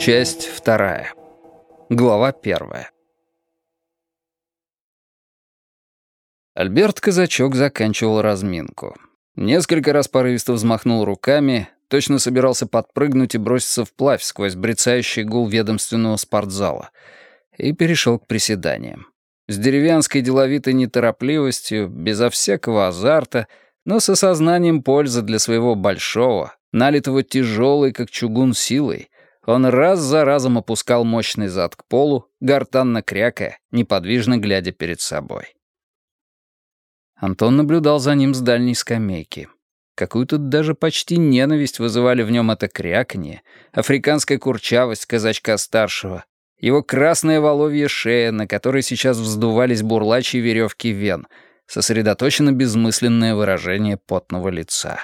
Часть вторая. Глава первая. Альберт Казачок заканчивал разминку. Несколько раз порывисто взмахнул руками, точно собирался подпрыгнуть и броситься вплавь сквозь брецающий гул ведомственного спортзала, и перешел к приседаниям. С деревенской деловитой неторопливостью, безо всякого азарта, но с осознанием пользы для своего большого, налитого тяжелой, как чугун, силой, он раз за разом опускал мощный зад к полу, гортанно крякая, неподвижно глядя перед собой. Антон наблюдал за ним с дальней скамейки. Какую-то даже почти ненависть вызывали в нем это кряканье, африканская курчавость казачка-старшего, его красная воловья шея, на которой сейчас вздувались бурлачьи веревки вен, сосредоточено безмысленное выражение потного лица.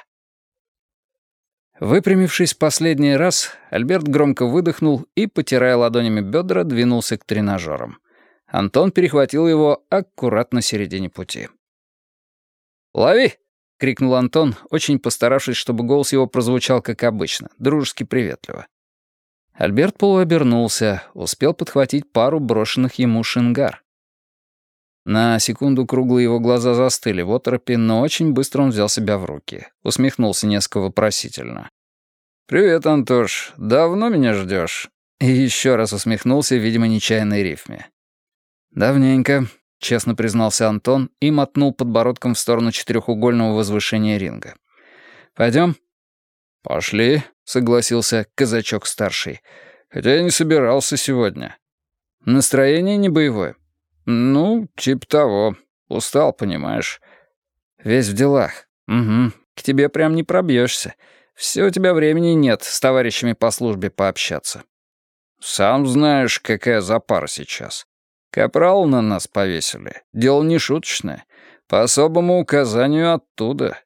Выпрямившись последний раз, Альберт громко выдохнул и, потирая ладонями бедра, двинулся к тренажерам. Антон перехватил его аккуратно середине пути. «Лови!» — крикнул Антон, очень постаравшись, чтобы голос его прозвучал как обычно, дружески приветливо. Альберт полуобернулся, успел подхватить пару брошенных ему шингар. На секунду круглые его глаза застыли в оторопе, но очень быстро он взял себя в руки. Усмехнулся несколько вопросительно. «Привет, Антош. Давно меня ждешь?» И еще раз усмехнулся, видимо, нечаянной рифме. «Давненько», — честно признался Антон и мотнул подбородком в сторону четырехугольного возвышения ринга. «Пойдем?» «Пошли», — согласился казачок-старший. «Хотя я не собирался сегодня». «Настроение не боевое?» «Ну, типа того. Устал, понимаешь. Весь в делах. Угу. К тебе прям не пробьешься. Все у тебя времени нет с товарищами по службе пообщаться. Сам знаешь, какая запара сейчас. Капрал на нас повесили. Дело не шуточное. По особому указанию оттуда».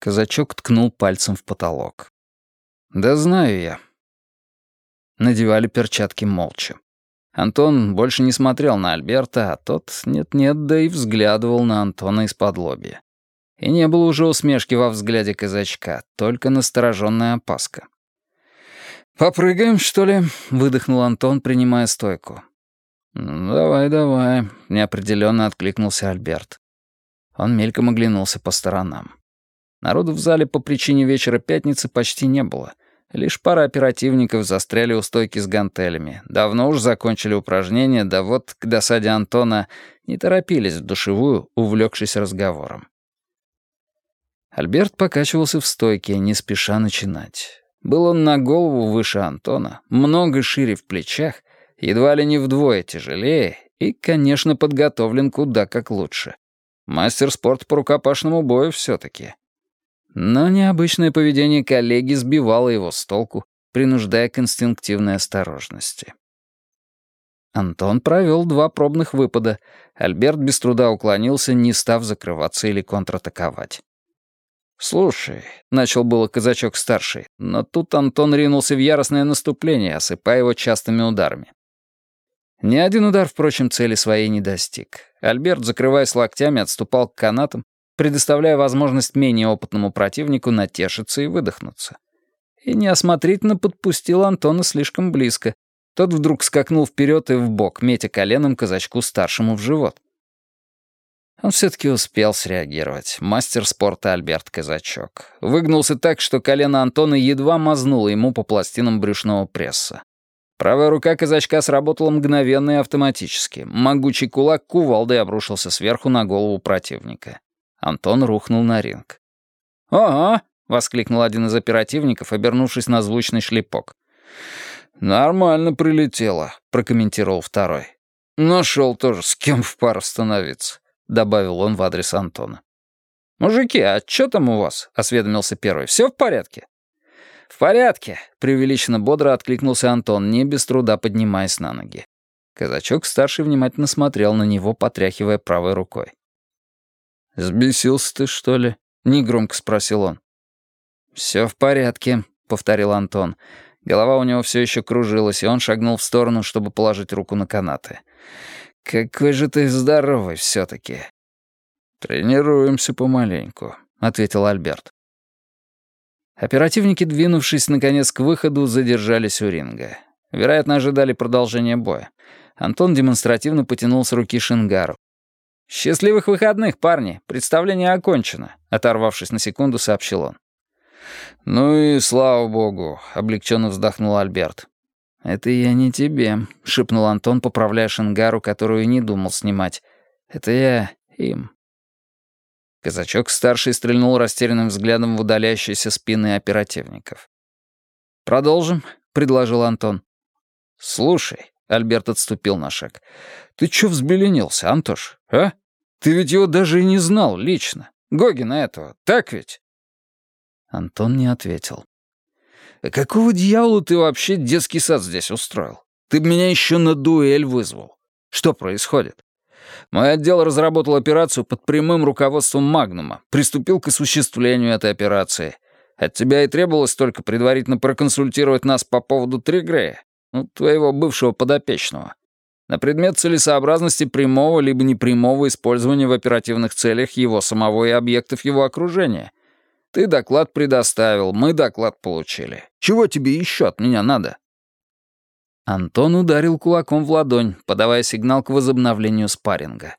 Казачок ткнул пальцем в потолок. «Да знаю я». Надевали перчатки молча. Антон больше не смотрел на Альберта, а тот нет-нет, да и взглядывал на Антона из-под лобья. И не было уже усмешки во взгляде казачка, только настороженная опаска. «Попрыгаем, что ли?» — выдохнул Антон, принимая стойку. «Ну, давай, давай», — неопределенно откликнулся Альберт. Он мельком оглянулся по сторонам. Народу в зале по причине вечера пятницы почти не было — Лишь пара оперативников застряли у стойки с гантелями. Давно уж закончили упражнения, да вот к досаде Антона не торопились в душевую, увлекшись разговором. Альберт покачивался в стойке, не спеша начинать. Был он на голову выше Антона, много шире в плечах, едва ли не вдвое тяжелее и, конечно, подготовлен куда как лучше. Мастер спорта по рукопашному бою все-таки. Но необычное поведение коллеги сбивало его с толку, принуждая к инстинктивной осторожности. Антон провел два пробных выпада. Альберт без труда уклонился, не став закрываться или контратаковать. «Слушай», — начал было казачок-старший, но тут Антон ринулся в яростное наступление, осыпая его частыми ударами. Ни один удар, впрочем, цели своей не достиг. Альберт, закрываясь локтями, отступал к канатам, предоставляя возможность менее опытному противнику натешиться и выдохнуться. И неосмотрительно подпустил Антона слишком близко. Тот вдруг скакнул вперед и вбок, метя коленом казачку старшему в живот. Он все-таки успел среагировать. Мастер спорта Альберт Казачок. Выгнулся так, что колено Антона едва мазнуло ему по пластинам брюшного пресса. Правая рука казачка сработала мгновенно и автоматически. Могучий кулак кувалдой обрушился сверху на голову противника. Антон рухнул на ринг. «Ага!» — воскликнул один из оперативников, обернувшись на звучный шлепок. «Нормально прилетело», — прокомментировал второй. «Нашел тоже, с кем в пару становиться», — добавил он в адрес Антона. «Мужики, а что там у вас?» — осведомился первый. «Все в порядке?» «В порядке», — преувеличенно бодро откликнулся Антон, не без труда поднимаясь на ноги. Казачок-старший внимательно смотрел на него, потряхивая правой рукой. «Сбесился ты, что ли?» — негромко спросил он. «Все в порядке», — повторил Антон. Голова у него все еще кружилась, и он шагнул в сторону, чтобы положить руку на канаты. «Какой же ты здоровый все-таки!» «Тренируемся помаленьку», — ответил Альберт. Оперативники, двинувшись, наконец, к выходу, задержались у ринга. Вероятно, ожидали продолжения боя. Антон демонстративно потянул с руки Шингару. «Счастливых выходных, парни! Представление окончено», — оторвавшись на секунду, сообщил он. «Ну и слава богу», — облегченно вздохнул Альберт. «Это я не тебе», — шепнул Антон, поправляя Шингару, которую не думал снимать. «Это я им». Казачок-старший стрельнул растерянным взглядом в удаляющиеся спины оперативников. «Продолжим», — предложил Антон. «Слушай», — Альберт отступил на шаг, — «ты чё взбеленился, Антош, а? Ты ведь его даже и не знал лично. Гогина этого, так ведь?» Антон не ответил. «Какого дьявола ты вообще детский сад здесь устроил? Ты меня еще на дуэль вызвал. Что происходит?» Мой отдел разработал операцию под прямым руководством Магнума, приступил к осуществлению этой операции. От тебя и требовалось только предварительно проконсультировать нас по поводу Тригрея, ну, твоего бывшего подопечного, на предмет целесообразности прямого либо непрямого использования в оперативных целях его самого и объектов его окружения. Ты доклад предоставил, мы доклад получили. Чего тебе еще от меня надо?» Антон ударил кулаком в ладонь, подавая сигнал к возобновлению спарринга.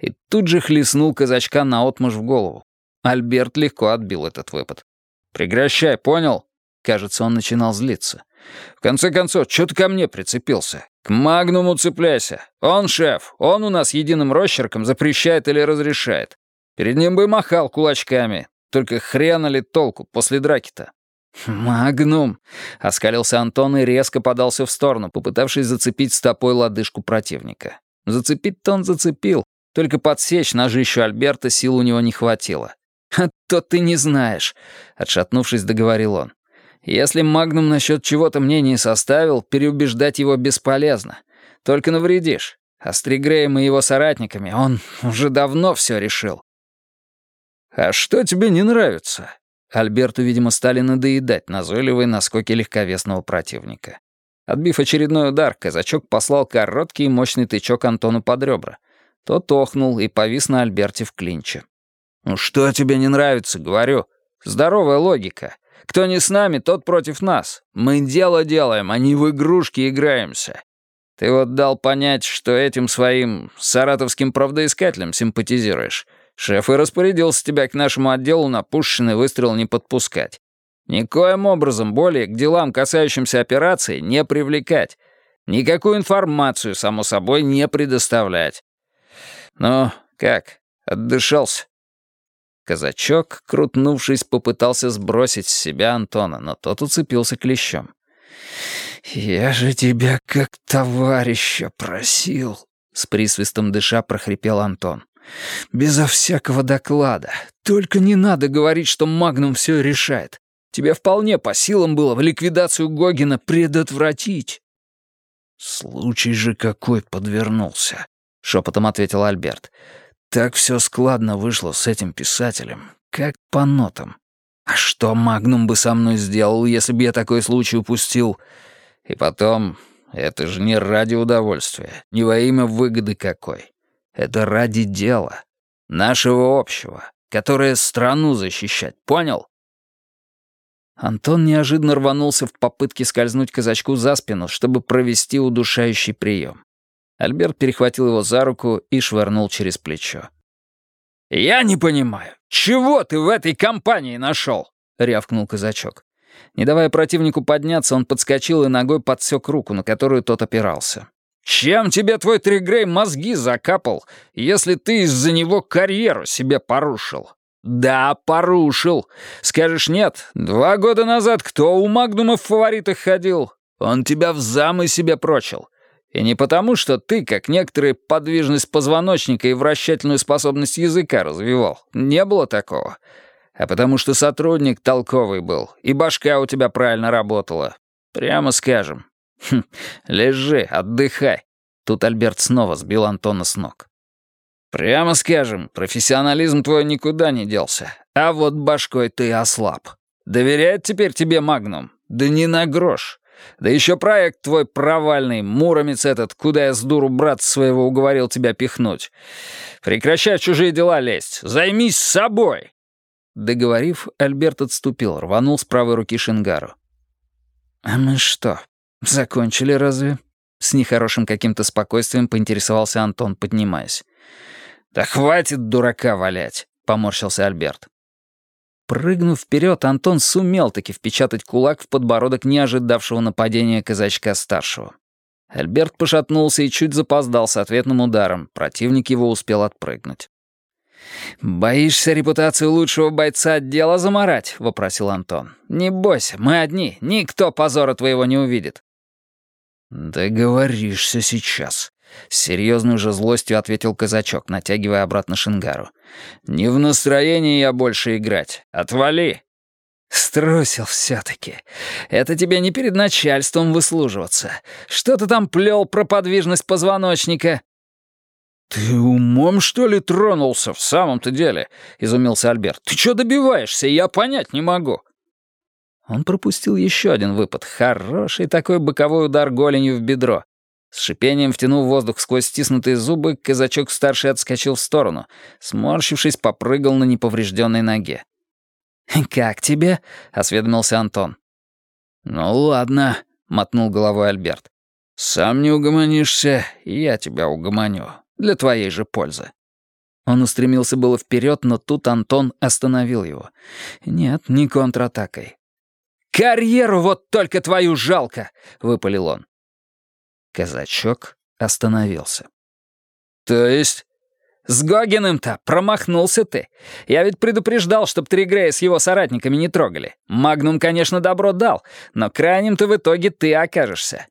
И тут же хлестнул казачка наотмашь в голову. Альберт легко отбил этот выпад. «Прекращай, понял?» Кажется, он начинал злиться. «В конце концов, что ты ко мне прицепился? К Магнуму цепляйся. Он шеф, он у нас единым росчерком запрещает или разрешает. Перед ним бы махал кулачками. Только хрена ли толку после драки-то?» «Магнум!» — оскалился Антон и резко подался в сторону, попытавшись зацепить стопой лодыжку противника. Зацепить-то он зацепил, только подсечь ножищу Альберта сил у него не хватило. «А то ты не знаешь», — отшатнувшись, договорил он. «Если Магнум насчет чего-то мнение составил, переубеждать его бесполезно. Только навредишь. А с Тригреем и его соратниками он уже давно все решил». «А что тебе не нравится?» Альберту, видимо, стали надоедать назойливые наскоки легковесного противника. Отбив очередной удар, казачок послал короткий и мощный тычок Антону под ребра. Тот охнул и повис на Альберте в клинче. «Ну что тебе не нравится, говорю? Здоровая логика. Кто не с нами, тот против нас. Мы дело делаем, а не в игрушки играемся. Ты вот дал понять, что этим своим саратовским правдоискателям симпатизируешь. Шеф и распорядился тебя к нашему отделу на пушечный выстрел не подпускать. Никоим образом более к делам, касающимся операции, не привлекать. Никакую информацию, само собой, не предоставлять. Ну, как, отдышался?» Казачок, крутнувшись, попытался сбросить с себя Антона, но тот уцепился клещом. «Я же тебя как товарища просил», — с присвистом дыша прохрипел Антон. Безо всякого доклада. Только не надо говорить, что Магнум все решает. Тебе вполне по силам было ликвидацию Гогина предотвратить». «Случай же какой подвернулся», — шепотом ответил Альберт. «Так все складно вышло с этим писателем, как по нотам. А что Магнум бы со мной сделал, если бы я такой случай упустил? И потом, это же не ради удовольствия, не во имя выгоды какой. Это ради дела. Нашего общего, которое страну защищать, понял? Антон неожиданно рванулся в попытке скользнуть казачку за спину, чтобы провести удушающий прием. Альберт перехватил его за руку и швырнул через плечо. «Я не понимаю, чего ты в этой компании нашел?» — рявкнул казачок. Не давая противнику подняться, он подскочил и ногой подсек руку, на которую тот опирался. Чем тебе твой Тригрей мозги закапал, если ты из-за него карьеру себе порушил? Да, порушил. Скажешь нет, два года назад кто у Магнума в фаворитах ходил? Он тебя в замы себе прочил. И не потому, что ты, как некоторые, подвижность позвоночника и вращательную способность языка развивал. Не было такого. А потому что сотрудник толковый был, и башка у тебя правильно работала. Прямо скажем, «Хм, лежи, отдыхай». Тут Альберт снова сбил Антона с ног. «Прямо скажем, профессионализм твой никуда не делся, а вот башкой ты ослаб. Доверяет теперь тебе Магнум? Да не на грош. Да еще проект твой провальный, муромец этот, куда я с дуру брат своего уговорил тебя пихнуть. Прекращай чужие дела лезть, займись собой!» Договорив, Альберт отступил, рванул с правой руки Шингару. «А мы что, «Закончили разве?» С нехорошим каким-то спокойствием поинтересовался Антон, поднимаясь. «Да хватит дурака валять!» — поморщился Альберт. Прыгнув вперед, Антон сумел таки впечатать кулак в подбородок неожидавшего нападения казачка-старшего. Альберт пошатнулся и чуть запоздал с ответным ударом. Противник его успел отпрыгнуть. «Боишься репутацию лучшего бойца отдела заморать?» — вопросил Антон. «Не бойся, мы одни, никто позора твоего не увидит». «Договоришься сейчас», — с серьезной же злостью ответил казачок, натягивая обратно шингару. «Не в настроении я больше играть. Отвали!» «Струсил все-таки. Это тебе не перед начальством выслуживаться. Что ты там плел про подвижность позвоночника?» «Ты умом, что ли, тронулся в самом-то деле?» — изумился Альберт. «Ты что добиваешься? Я понять не могу». Он пропустил еще один выпад. Хороший такой боковой удар голенью в бедро. С шипением втянув воздух сквозь стиснутые зубы, казачок-старший отскочил в сторону. Сморщившись, попрыгал на неповрежденной ноге. «Как тебе?» — осведомился Антон. «Ну ладно», — мотнул головой Альберт. «Сам не угомонишься, я тебя угомоню. Для твоей же пользы». Он устремился было вперед, но тут Антон остановил его. Нет, не контратакой. «Карьеру вот только твою жалко!» — выпалил он. Казачок остановился. «То есть?» «С Гогиным-то промахнулся ты. Я ведь предупреждал, чтоб Тригрея с его соратниками не трогали. Магнум, конечно, добро дал, но крайним-то в итоге ты окажешься».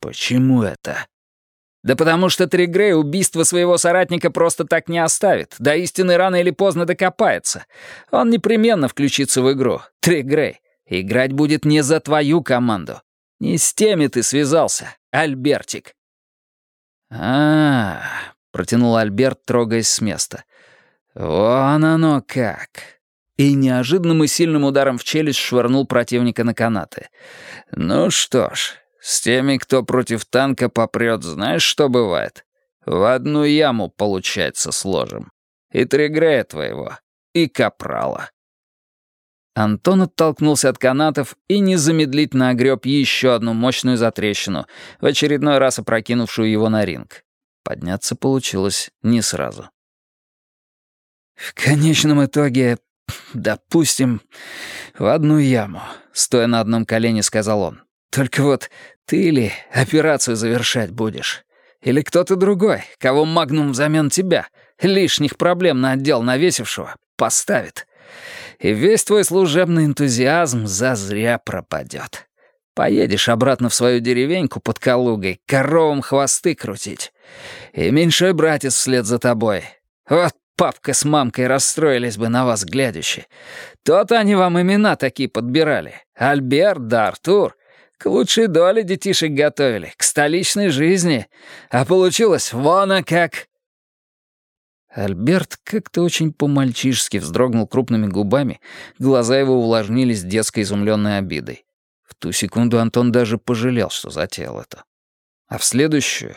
«Почему это?» «Да потому что Тригрей убийство своего соратника просто так не оставит. До истины рано или поздно докопается. Он непременно включится в игру. Тригрей. Играть будет не за твою команду. Не с теми ты связался, Альбертик». А, -а, -а протянул Альберт, трогаясь с места. «Вон оно как!» И неожиданным и сильным ударом в челюсть швырнул противника на канаты. «Ну что ж, с теми, кто против танка попрет, знаешь, что бывает? В одну яму, получается, сложим. И Тригрея твоего, и Капрала». Антон оттолкнулся от канатов и незамедлительно огреб еще одну мощную затрещину, в очередной раз опрокинувшую его на ринг. Подняться получилось не сразу. «В конечном итоге, допустим, в одну яму», — стоя на одном колене, сказал он. «Только вот ты ли операцию завершать будешь? Или кто-то другой, кого Магнум взамен тебя, лишних проблем на отдел навесившего, поставит?» И весь твой служебный энтузиазм зазря пропадет. Поедешь обратно в свою деревеньку под Калугой, коровам хвосты крутить. И меньшой братец вслед за тобой. Вот папка с мамкой расстроились бы на вас глядящие. То-то они вам имена такие подбирали. Альберт да Артур. К лучшей доле детишек готовили, к столичной жизни. А получилось вон как. Альберт как-то очень по-мальчишески вздрогнул крупными губами, глаза его увлажнились детской изумленной обидой. В ту секунду Антон даже пожалел, что затеял это. А в следующую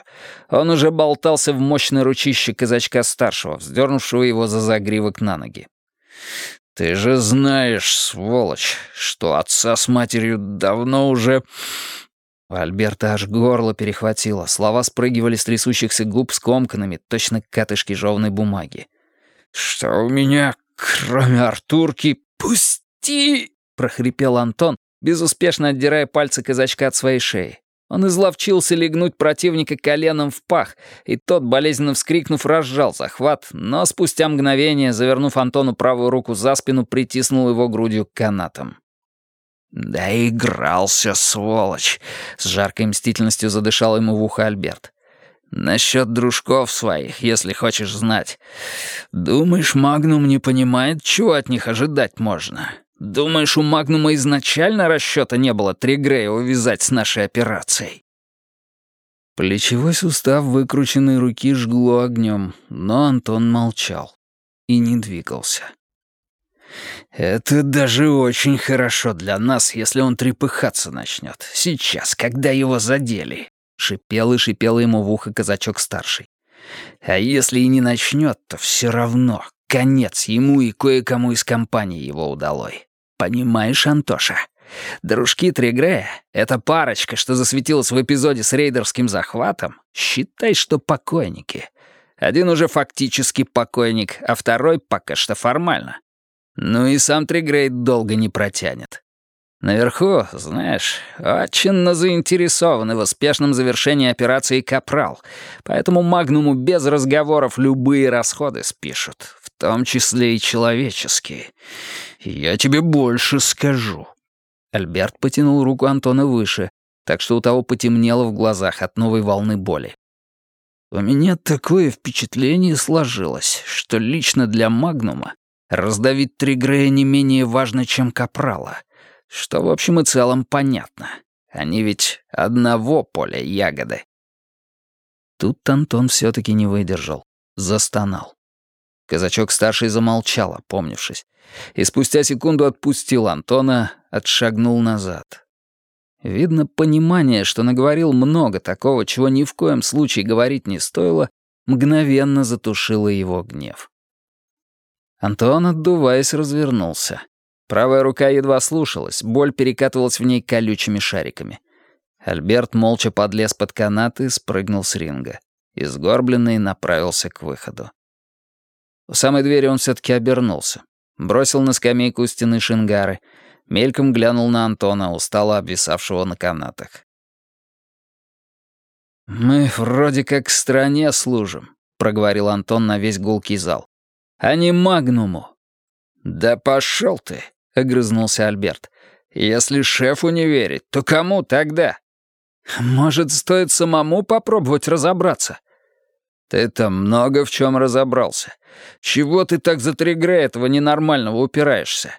он уже болтался в мощной ручище казачка-старшего, вздернувшего его за загривок на ноги. «Ты же знаешь, сволочь, что отца с матерью давно уже Альберта аж горло перехватило, слова спрыгивали с трясущихся губ скомканными, точно катышки жевной бумаги. «Что у меня, кроме Артурки, пусти!» — прохрипел Антон, безуспешно отдирая пальцы казачка от своей шеи. Он изловчился легнуть противника коленом в пах, и тот, болезненно вскрикнув, разжал захват, но спустя мгновение, завернув Антону правую руку за спину, притиснул его грудью к канатам. «Доигрался, сволочь!» — с жаркой мстительностью задышал ему в ухо Альберт. «Насчет дружков своих, если хочешь знать. Думаешь, Магнум не понимает, чего от них ожидать можно? Думаешь, у Магнума изначально расчета не было Тригрея увязать с нашей операцией?» Плечевой сустав выкрученной руки жгло огнем, но Антон молчал и не двигался. «Это даже очень хорошо для нас, если он трепыхаться начнет. Сейчас, когда его задели», — шипел и шипел ему в ухо казачок-старший. «А если и не начнет, то все равно конец ему и кое-кому из компании его удалой. Понимаешь, Антоша? Дружки Тригрея, эта парочка, что засветилась в эпизоде с рейдерским захватом, считай, что покойники. Один уже фактически покойник, а второй пока что формально. Ну и сам Тригрей долго не протянет. Наверху, знаешь, очень заинтересованы в успешном завершении операции «Капрал», поэтому Магнуму без разговоров любые расходы спишут, в том числе и человеческие. Я тебе больше скажу. Альберт потянул руку Антона выше, так что у того потемнело в глазах от новой волны боли. У меня такое впечатление сложилось, что лично для Магнума раздавить Тригрея не менее важно, чем Капрала — что в общем и целом понятно. Они ведь одного поля ягоды. Тут Антон все таки не выдержал. Застонал. Казачок-старший замолчал, опомнившись, и спустя секунду отпустил Антона, отшагнул назад. Видно, понимание, что наговорил много такого, чего ни в коем случае говорить не стоило, мгновенно затушило его гнев. Антон, отдуваясь, развернулся. Правая рука едва слушалась, боль перекатывалась в ней колючими шариками. Альберт молча подлез под канат и спрыгнул с ринга. И сгорбленный направился к выходу. У самой двери он все-таки обернулся. Бросил на скамейку у стены шингары. Мельком глянул на Антона, устало обвисавшего на канатах. «Мы вроде как стране служим», — проговорил Антон на весь гулкий зал. «А не Магнуму». «Да пошел ты!» — огрызнулся Альберт. «Если шефу не верить, то кому тогда?» «Может, стоит самому попробовать разобраться?» «Ты-то много в чем разобрался. Чего ты так за три этого ненормального упираешься?»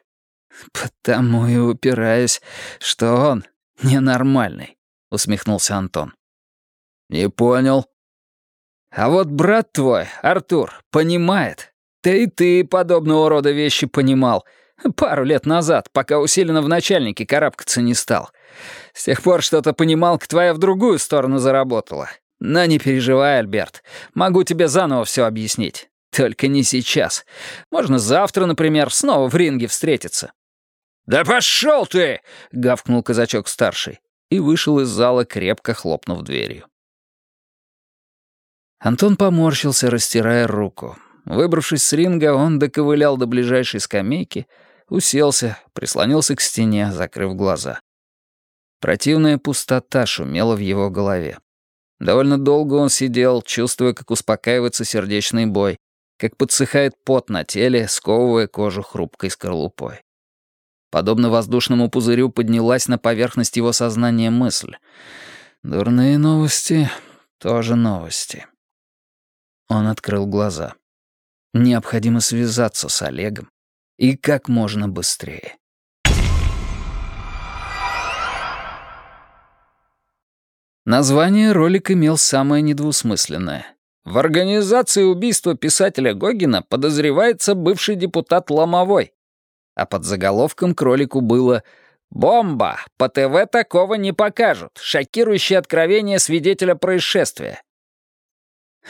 «Потому и упираюсь, что он ненормальный», — усмехнулся Антон. «Не понял». «А вот брат твой, Артур, понимает. Ты и ты подобного рода вещи понимал, Пару лет назад, пока усиленно в начальнике карабкаться не стал. С тех пор что-то понимал, к твоя в другую сторону заработала. Но не переживай, Альберт. Могу тебе заново все объяснить. Только не сейчас. Можно завтра, например, снова в ринге встретиться». «Да пошел ты!» — гавкнул казачок-старший и вышел из зала, крепко хлопнув дверью. Антон поморщился, растирая руку. Выбравшись с ринга, он доковылял до ближайшей скамейки — уселся, прислонился к стене, закрыв глаза. Противная пустота шумела в его голове. Довольно долго он сидел, чувствуя, как успокаивается сердечный бой, как подсыхает пот на теле, сковывая кожу хрупкой скорлупой. Подобно воздушному пузырю поднялась на поверхность его сознания мысль. «Дурные новости — тоже новости». Он открыл глаза. Необходимо связаться с Олегом и как можно быстрее. Название ролик имел самое недвусмысленное. В организации убийства писателя Гогина подозревается бывший депутат Ломовой. А под заголовком к ролику было «Бомба! По ТВ такого не покажут. Шокирующее откровение свидетеля происшествия.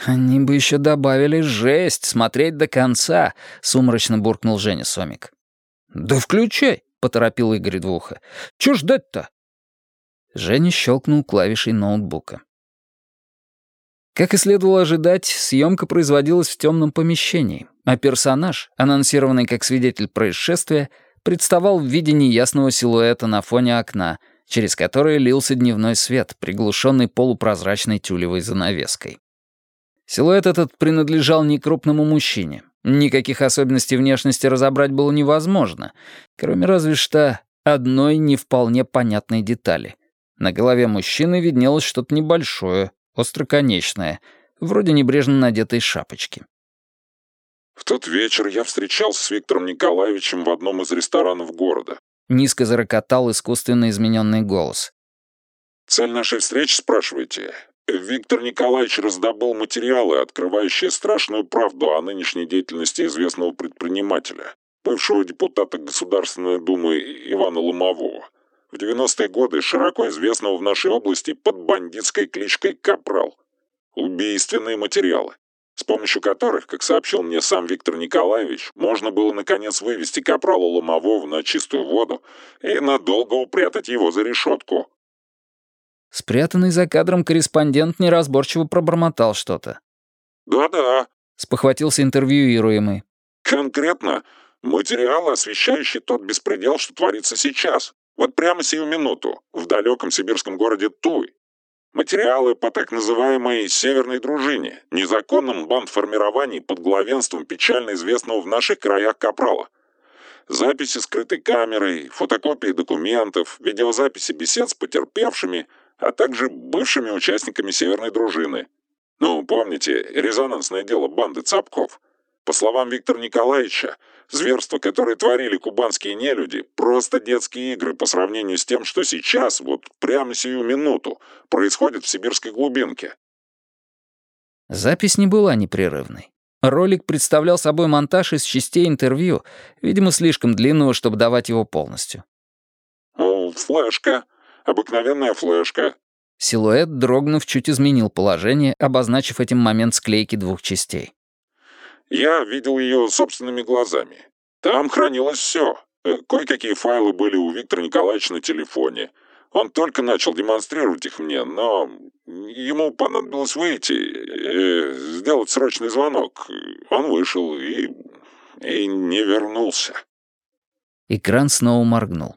«Они бы еще добавили жесть, смотреть до конца», — сумрачно буркнул Женя Сомик. «Да включай», — поторопил Игорь Двуха. «Чё ждать-то?» Женя щелкнул клавишей ноутбука. Как и следовало ожидать, съемка производилась в темном помещении, а персонаж, анонсированный как свидетель происшествия, представал в виде неясного силуэта на фоне окна, через которое лился дневной свет, приглушенный полупрозрачной тюлевой занавеской. Силуэт этот принадлежал некрупному мужчине. Никаких особенностей внешности разобрать было невозможно, кроме разве что одной не вполне понятной детали. На голове мужчины виднелось что-то небольшое, остроконечное, вроде небрежно надетой шапочки. «В тот вечер я встречался с Виктором Николаевичем в одном из ресторанов города», — низко зарокотал искусственно измененный голос. «Цель нашей встречи, спрашиваете? Виктор Николаевич раздобыл материалы, открывающие страшную правду о нынешней деятельности известного предпринимателя, бывшего депутата Государственной Думы Ивана Ломового. В 90-е годы широко известного в нашей области под бандитской кличкой «Капрал». Убийственные материалы. с помощью которых, как сообщил мне сам Виктор Николаевич, можно было наконец вывести капрала Ломового на чистую воду и надолго упрятать его за решетку. Спрятанный за кадром корреспондент неразборчиво пробормотал что-то. «Да-да», — спохватился интервьюируемый. «Конкретно материал, освещающий тот беспредел, что творится сейчас, вот прямо сию минуту, в далеком сибирском городе Туй. Материалы по так называемой «северной дружине», незаконном бандформировании под главенством печально известного в наших краях капрала. Записи скрытой камерой, фотокопии документов, видеозаписи бесед с потерпевшими, а также бывшими участниками «Северной дружины». Ну, помните, резонансное дело банды Цапков? По словам Виктора Николаевича, Зверства, которые творили кубанские нелюди, просто детские игры по сравнению с тем, что сейчас, вот прямо сию минуту, происходит в сибирской глубинке. Запись не была непрерывной. Ролик представлял собой монтаж из частей интервью, видимо, слишком длинного, чтобы давать его полностью. «О, флешка. Обыкновенная флешка». Силуэт, дрогнув, чуть изменил положение, обозначив этим момент склейки двух частей. Я видел ее собственными глазами. Там хранилось все. Э, кое-какие файлы были у Виктора Николаевича на телефоне. Он только начал демонстрировать их мне, но ему понадобилось выйти, э, сделать срочный звонок. Он вышел и... и не вернулся. Экран снова моргнул.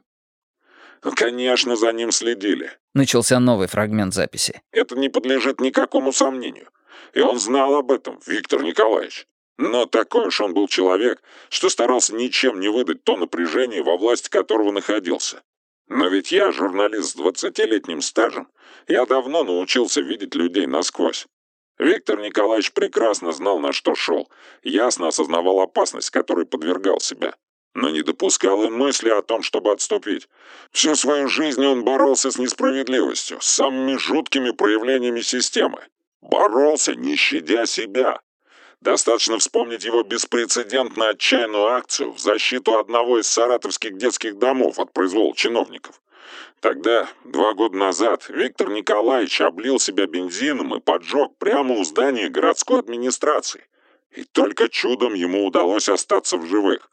Конечно, за ним следили. Начался новый фрагмент записи. Это не подлежит никакому сомнению. И он знал об этом, Виктор Николаевич. Но такой уж он был человек, что старался ничем не выдать то напряжение, во власти которого находился. Но ведь я, журналист с двадцатилетним стажем, я давно научился видеть людей насквозь. Виктор Николаевич прекрасно знал, на что шел, ясно осознавал опасность, которой подвергал себя, но не допускал и мысли о том, чтобы отступить. Всю свою жизнь он боролся с несправедливостью, с самыми жуткими проявлениями системы. Боролся, не щадя себя, Достаточно вспомнить его беспрецедентно отчаянную акцию в защиту одного из саратовских детских домов от произвола чиновников. Тогда, два года назад, Виктор Николаевич облил себя бензином и поджег прямо у здания городской администрации. И только чудом ему удалось остаться в живых.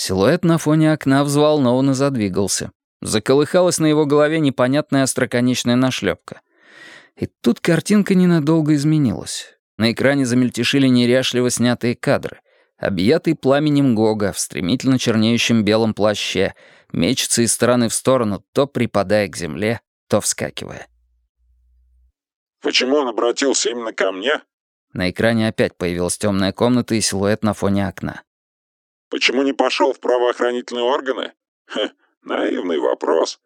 Силуэт на фоне окна взволнованно задвигался. Заколыхалась на его голове непонятная остроконечная нашлепка. И тут картинка ненадолго изменилась. На экране замельтешили неряшливо снятые кадры. Объятый пламенем Гога в стремительно чернеющем белом плаще мечется из стороны в сторону, то припадая к земле, то вскакивая. «Почему он обратился именно ко мне?» На экране опять появилась темная комната и силуэт на фоне окна. «Почему не пошел в правоохранительные органы?» Хе, наивный вопрос.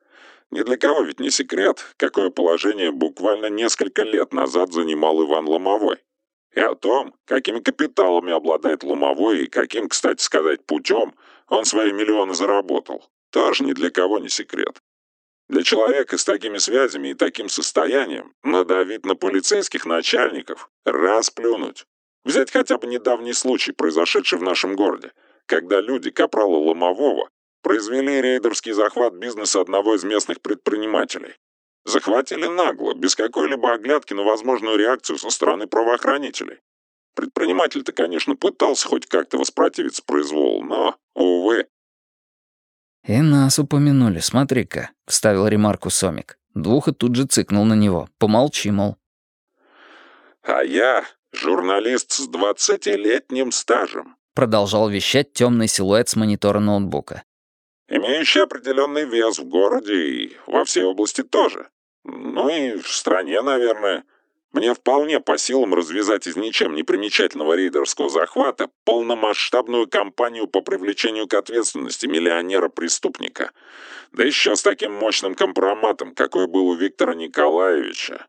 Ни для кого ведь не секрет, какое положение буквально несколько лет назад занимал Иван Ломовой и о том, какими капиталами обладает Ломовой и каким, кстати сказать, путем он свои миллионы заработал, тоже ни для кого не секрет. Для человека с такими связями и таким состоянием надавить на полицейских начальников, расплюнуть. Взять хотя бы недавний случай, произошедший в нашем городе, когда люди Капрала Ломового произвели рейдерский захват бизнеса одного из местных предпринимателей. Захватили нагло, без какой-либо оглядки на возможную реакцию со стороны правоохранителей. Предприниматель-то, конечно, пытался хоть как-то воспротивиться произволу, но, увы. «И нас упомянули, смотри-ка», — вставил ремарку Сомик. Двуха тут же цыкнул на него. Помолчи, мол. «А я журналист с двадцатилетним стажем», — продолжал вещать темный силуэт с монитора ноутбука имеющий определенный вес в городе и во всей области тоже. Ну и в стране, наверное. Мне вполне по силам развязать из ничем не примечательного рейдерского захвата полномасштабную кампанию по привлечению к ответственности миллионера-преступника. Да еще с таким мощным компроматом, какой был у Виктора Николаевича.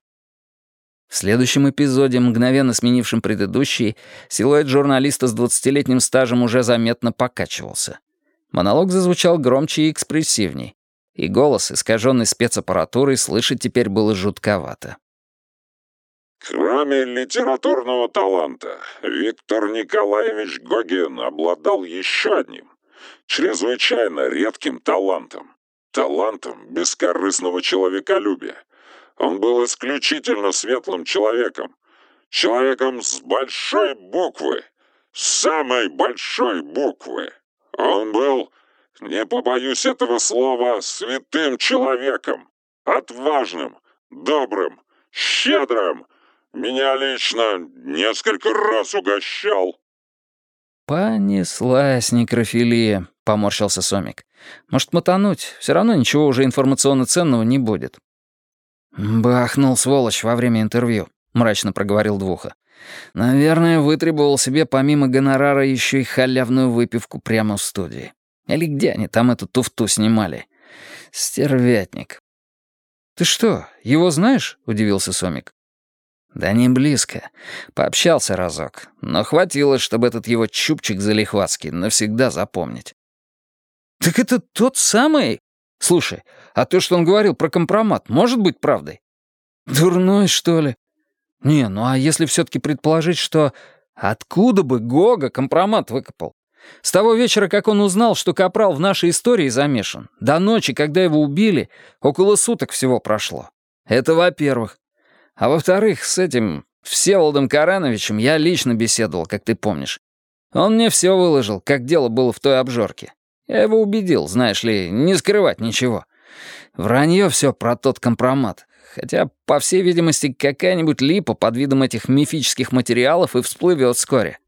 В следующем эпизоде, мгновенно сменившем предыдущий, силуэт журналиста с двадцатилетним стажем уже заметно покачивался. Монолог зазвучал громче и экспрессивней, и голос, искаженный спецаппаратурой, слышать теперь было жутковато. Кроме литературного таланта, Виктор Николаевич Гогин обладал еще одним, чрезвычайно редким талантом. Талантом бескорыстного человеколюбия. Он был исключительно светлым человеком, Человеком с большой буквы, самой большой буквы. Он был, не побоюсь этого слова, святым человеком, отважным, добрым, щедрым. Меня лично несколько раз угощал. «Понеслась некрофилия», — поморщился Сомик. «Может, мотануть? Все равно ничего уже информационно ценного не будет». «Бахнул, сволочь, во время интервью», — мрачно проговорил Двуха. «Наверное, вытребовал себе помимо гонорара еще и халявную выпивку прямо в студии. Или где они там эту туфту снимали? Стервятник». «Ты что, его знаешь?» — удивился Сомик. «Да не близко. Пообщался разок. Но хватило, чтобы этот его чубчик залихватский навсегда запомнить». «Так это тот самый? Слушай, а то, что он говорил про компромат, может быть правдой?» «Дурной, что ли?» «Не, ну а если все-таки предположить, что... Откуда бы Гога компромат выкопал? С того вечера, как он узнал, что Капрал в нашей истории замешан, до ночи, когда его убили, около суток всего прошло. Это во-первых. А во-вторых, с этим Всеволодом Карановичем я лично беседовал, как ты помнишь. Он мне все выложил, как дело было в той обжорке. Я его убедил, знаешь ли, не скрывать ничего. Вранье все про тот компромат. Хотя, по всей видимости, какая-нибудь липа под видом этих мифических материалов и всплывет вскоре.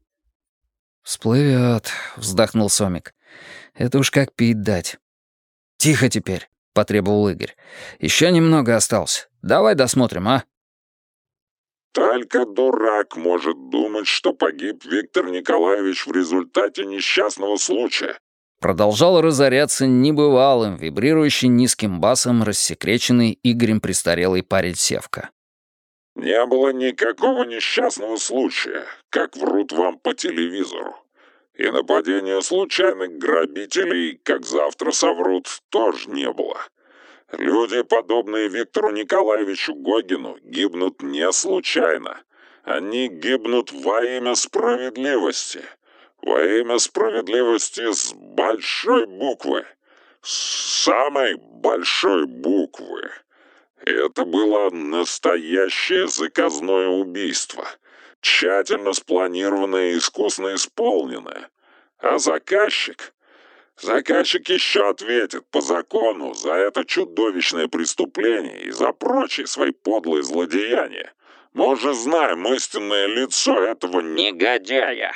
«Всплывет», — вздохнул Сомик. «Это уж как пить дать». «Тихо теперь», — потребовал Игорь. «Еще немного осталось. Давай досмотрим, а?» Только дурак может думать, что погиб Виктор Николаевич в результате несчастного случая. Продолжал разоряться небывалым, вибрирующий низким басом, рассекреченный Игорем престарелый парень Севка. «Не было никакого несчастного случая, как врут вам по телевизору. И нападения случайных грабителей, как завтра соврут, тоже не было. Люди, подобные Виктору Николаевичу Гогину, гибнут не случайно. Они гибнут во имя справедливости. Во имя справедливости с большой буквы. С самой большой буквы. Это было настоящее заказное убийство. Тщательно спланированное и искусно исполненное. А заказчик Заказчик еще ответит по закону за это чудовищное преступление и за прочие свои подлые злодеяния. Мы же знаем истинное лицо этого негодяя.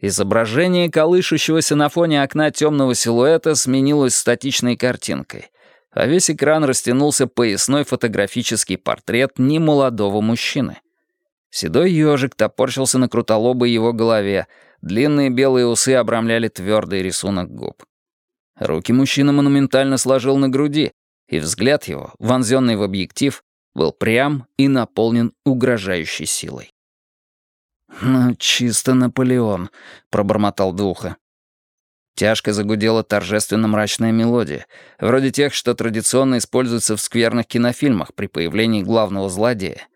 Изображение колышущегося на фоне окна темного силуэта сменилось статичной картинкой, а весь экран растянулся поясной фотографический портрет немолодого мужчины. Седой ежик топорщился на крутолобой его голове, Длинные белые усы обрамляли твердый рисунок губ. Руки мужчина монументально сложил на груди, и взгляд его, вонзенный в объектив, был прям и наполнен угрожающей силой. «Ну, чисто Наполеон», — пробормотал Двуха. Тяжко загудела торжественно мрачная мелодия, вроде тех, что традиционно используются в скверных кинофильмах при появлении главного злодея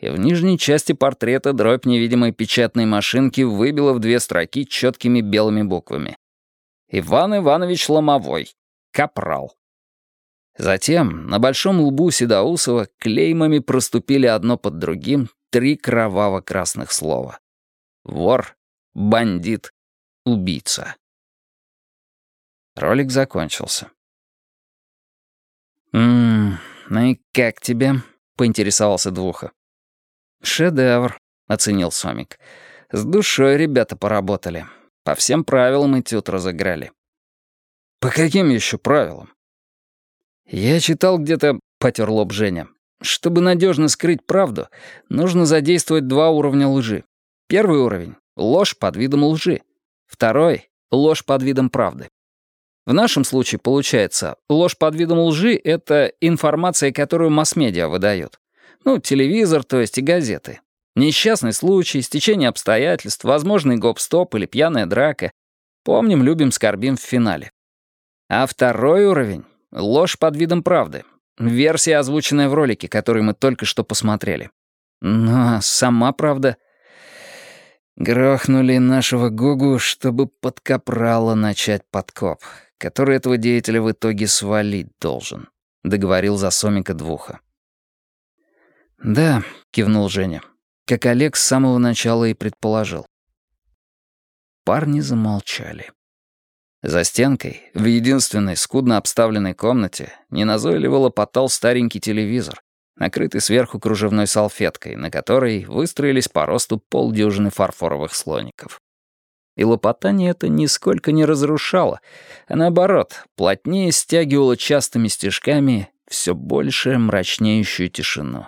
и в нижней части портрета дробь невидимой печатной машинки выбила в две строки четкими белыми буквами. «Иван Иванович Ломовой. Капрал». Затем на большом лбу Седоусова клеймами проступили одно под другим три кроваво-красных слова. Вор, бандит, убийца. Ролик закончился. «Ммм, ну и как тебе?» — поинтересовался Двуха. «Шедевр», — оценил Сомик. «С душой ребята поработали. По всем правилам этюд разыграли». «По каким еще правилам?» «Я читал где-то», — потер лоб Женя. «Чтобы надежно скрыть правду, нужно задействовать два уровня лжи. Первый уровень — ложь под видом лжи. Второй — ложь под видом правды. В нашем случае получается, ложь под видом лжи — это информация, которую масс-медиа выдают. Ну, телевизор, то есть и газеты. Несчастный случай, стечение обстоятельств, возможный гоп-стоп или пьяная драка. Помним, любим, скорбим в финале. А второй уровень — ложь под видом правды. Версия, озвученная в ролике, который мы только что посмотрели. Но сама правда... Грохнули нашего Гугу, чтобы под Капрала начать подкоп, который этого деятеля в итоге свалить должен, — договорил за Сомика Двуха. «Да», — кивнул Женя. как Олег с самого начала и предположил. Парни замолчали. За стенкой, в единственной скудно обставленной комнате, неназойливо лопотал старенький телевизор, накрытый сверху кружевной салфеткой, на которой выстроились по росту полдюжины фарфоровых слоников. И лопотание это нисколько не разрушало, а наоборот, плотнее стягивало частыми стежками все больше мрачнеющую тишину.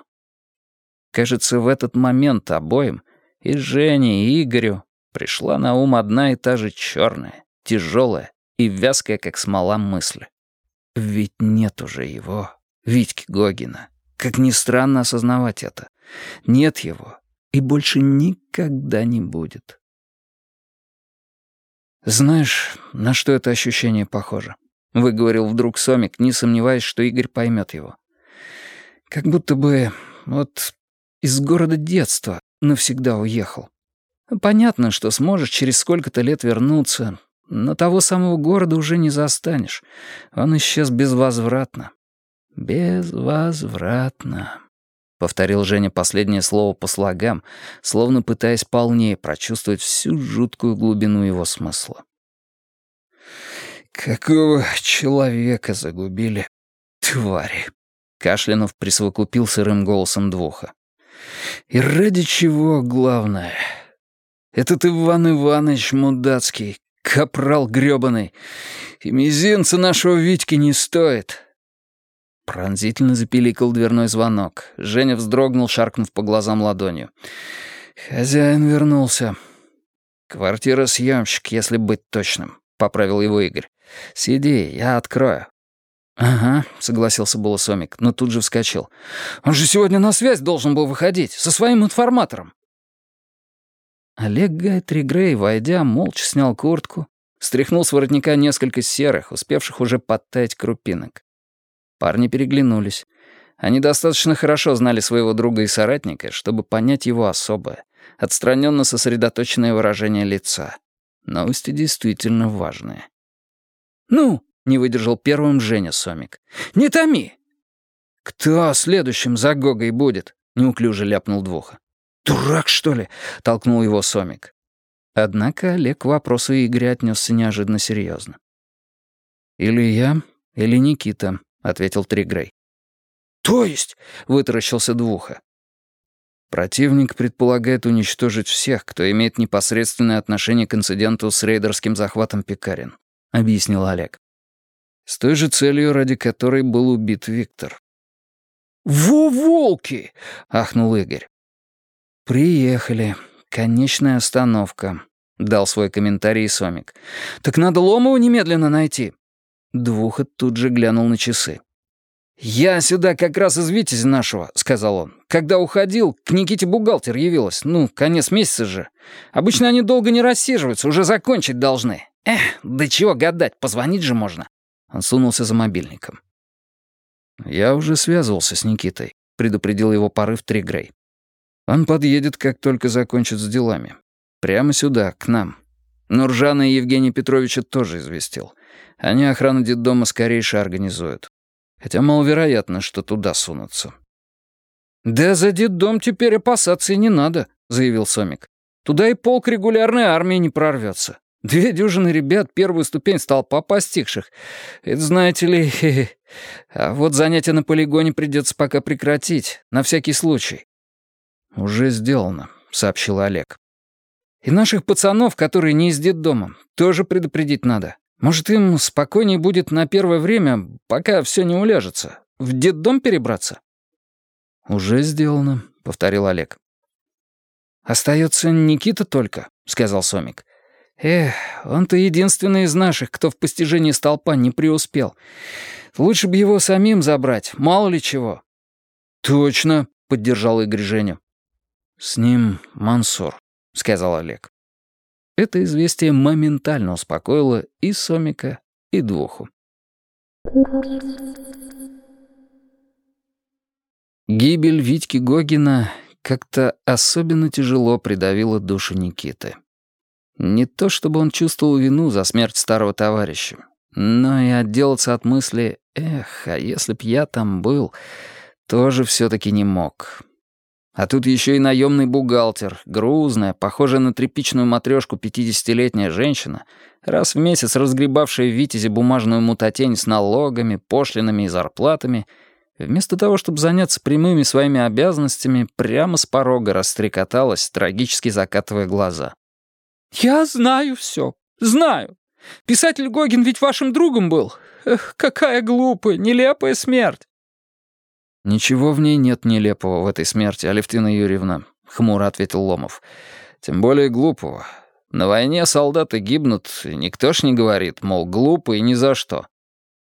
Кажется, в этот момент обоим, и Жене, и Игорю, пришла на ум одна и та же черная, тяжелая и вязкая, как смола, мысль. Ведь нет уже его, Витьки Гогина. Как ни странно осознавать это. Нет его и больше никогда не будет. «Знаешь, на что это ощущение похоже?» — выговорил вдруг Сомик, не сомневаясь, что Игорь поймет его. «Как будто бы вот из города детства навсегда уехал. Понятно, что сможешь через сколько-то лет вернуться, но того самого города уже не застанешь. Он исчез безвозвратно. «Безвозвратно», — повторил Женя последнее слово по слогам, словно пытаясь полнее прочувствовать всю жуткую глубину его смысла. «Какого человека загубили, твари?» Кашлянув присовокупил сырым голосом двуха. «И ради чего, главное? Этот Иван Иванович мудацкий, капрал грёбаный, и мизинца нашего Витьки не стоит. Пронзительно запиликал дверной звонок. Женя вздрогнул, шаркнув по глазам ладонью. «Хозяин вернулся. Квартира съемщик, если быть точным», — поправил его Игорь. «Сиди, я открою». «Ага», — согласился было Сомик, но тут же вскочил. «Он же сегодня на связь должен был выходить, со своим информатором». Олег Гайтри Грей, войдя, молча снял куртку, стряхнул с воротника несколько серых, успевших уже подтаять крупинок. Парни переглянулись. Они достаточно хорошо знали своего друга и соратника, чтобы понять его особое, отстраненно сосредоточенное выражение лица. Новости действительно важные. «Ну!» — не выдержал первым Женя Сомик. «Не томи!» «Кто следующим за Гогой будет?» — неуклюже ляпнул Двуха. «Дурак, что ли?» — толкнул его Сомик. Однако Олег к вопросу Игоря отнесся неожиданно серьезно. «Или я, или Никита», — ответил Тригрей. «То есть?» — вытаращился Двуха. Противник предполагает уничтожить всех, кто имеет непосредственное отношение к инциденту с рейдерским захватом Пекарин, — объяснил Олег. С той же целью, ради которой был убит Виктор. «Во волки!» — ахнул Игорь. «Приехали. Конечная остановка», — дал свой комментарий Сомик. «Так надо Ломова немедленно найти». Двуха тут же глянул на часы. «Я сюда как раз из Витязя нашего», — сказал он. «Когда уходил, к Никите бухгалтер явилась. Ну, конец месяца же. Обычно они долго не рассиживаются, уже закончить должны. Эх, да чего гадать, позвонить же можно». Он сунулся за мобильником. «Я уже связывался с Никитой», — предупредил его порыв Тригрей. «Он подъедет, как только закончит с делами. Прямо сюда, к нам. Нуржана и Евгения Петровича тоже известил. Они охрану детдома скорейше организуют. Хотя маловероятно, что туда сунутся. «Да за детдом теперь опасаться и не надо», — заявил Сомик. «Туда и полк регулярной армии не прорвется. Две дюжины ребят, первую ступень столпа постигших. Это, знаете ли, а вот занятия на полигоне придется пока прекратить, на всякий случай». «Уже сделано», — сообщил Олег. «И наших пацанов, которые не из детдома, тоже предупредить надо. Может, им спокойнее будет на первое время, пока все не уляжется, в детдом перебраться?» «Уже сделано», — повторил Олег. «Остается Никита только», — сказал Сомик. «Эх, он-то единственный из наших, кто в постижении столпа не преуспел. Лучше бы его самим забрать, мало ли чего». «Точно», — поддержал Игорь Женю. «С ним Мансур», — сказал Олег. Это известие моментально успокоило и Сомика, и Двуху. Гибель Витьки Гогина как-то особенно тяжело придавила душу Никиты. Не то чтобы он чувствовал вину за смерть старого товарища, но и отделаться от мысли «эх, а если б я там был», тоже все таки не мог. А тут еще и наемный бухгалтер, грузная, похожая на тряпичную матрешку пятидесятилетняя женщина, раз в месяц разгребавшая в Витязе бумажную мутатень с налогами, пошлинами и зарплатами, вместо того, чтобы заняться прямыми своими обязанностями, прямо с порога растрекоталась, трагически закатывая глаза. «Я знаю все, знаю. Писатель Гогин ведь вашим другом был. Эх, какая глупая, нелепая смерть!» «Ничего в ней нет нелепого в этой смерти, Алевтина Юрьевна», — хмуро ответил Ломов. «Тем более глупого. На войне солдаты гибнут, и никто ж не говорит, мол, глупо и ни за что».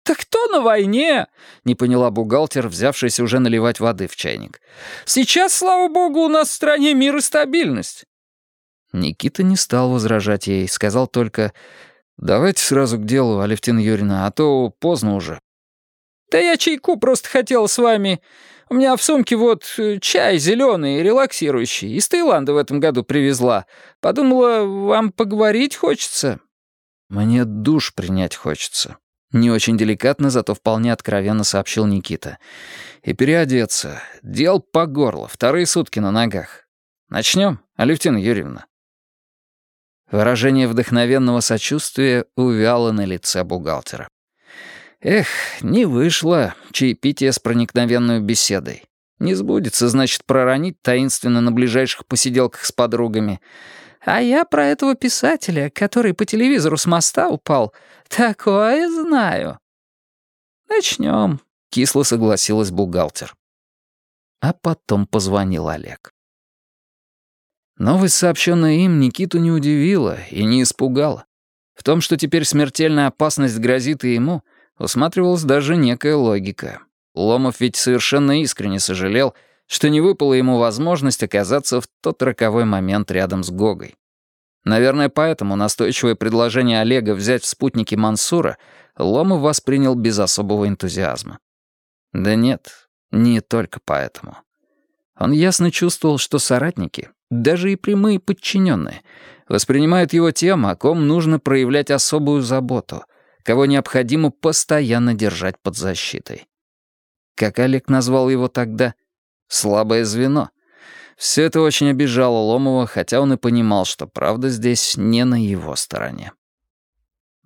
«Так кто на войне?» — не поняла бухгалтер, взявшаяся уже наливать воды в чайник. «Сейчас, слава богу, у нас в стране мир и стабильность». Никита не стал возражать ей, сказал только «Давайте сразу к делу, Алевтина Юрьевна, а то поздно уже». «Да я чайку просто хотел с вами. У меня в сумке вот э, чай зеленый, релаксирующий. Из Таиланда в этом году привезла. Подумала, вам поговорить хочется». «Мне душ принять хочется». Не очень деликатно, зато вполне откровенно сообщил Никита. «И переодеться. Дел по горло, вторые сутки на ногах. Начнем, Алевтина Юрьевна?» Выражение вдохновенного сочувствия увяло на лице бухгалтера. Эх, не вышло чаепитие с проникновенной беседой. Не сбудется, значит, проронить таинственно на ближайших посиделках с подругами. А я про этого писателя, который по телевизору с моста упал, такое знаю. Начнем, кисло согласилась бухгалтер. А потом позвонил Олег. Новость, сообщенная им, Никиту не удивила и не испугала. В том, что теперь смертельная опасность грозит и ему, усматривалась даже некая логика. Ломов ведь совершенно искренне сожалел, что не выпала ему возможность оказаться в тот роковой момент рядом с Гогой. Наверное, поэтому настойчивое предложение Олега взять в спутники Мансура Ломов воспринял без особого энтузиазма. Да нет, не только поэтому. Он ясно чувствовал, что соратники, даже и прямые подчиненные, воспринимают его тем, о ком нужно проявлять особую заботу, кого необходимо постоянно держать под защитой. Как Олег назвал его тогда? «Слабое звено». Все это очень обижало Ломова, хотя он и понимал, что правда здесь не на его стороне.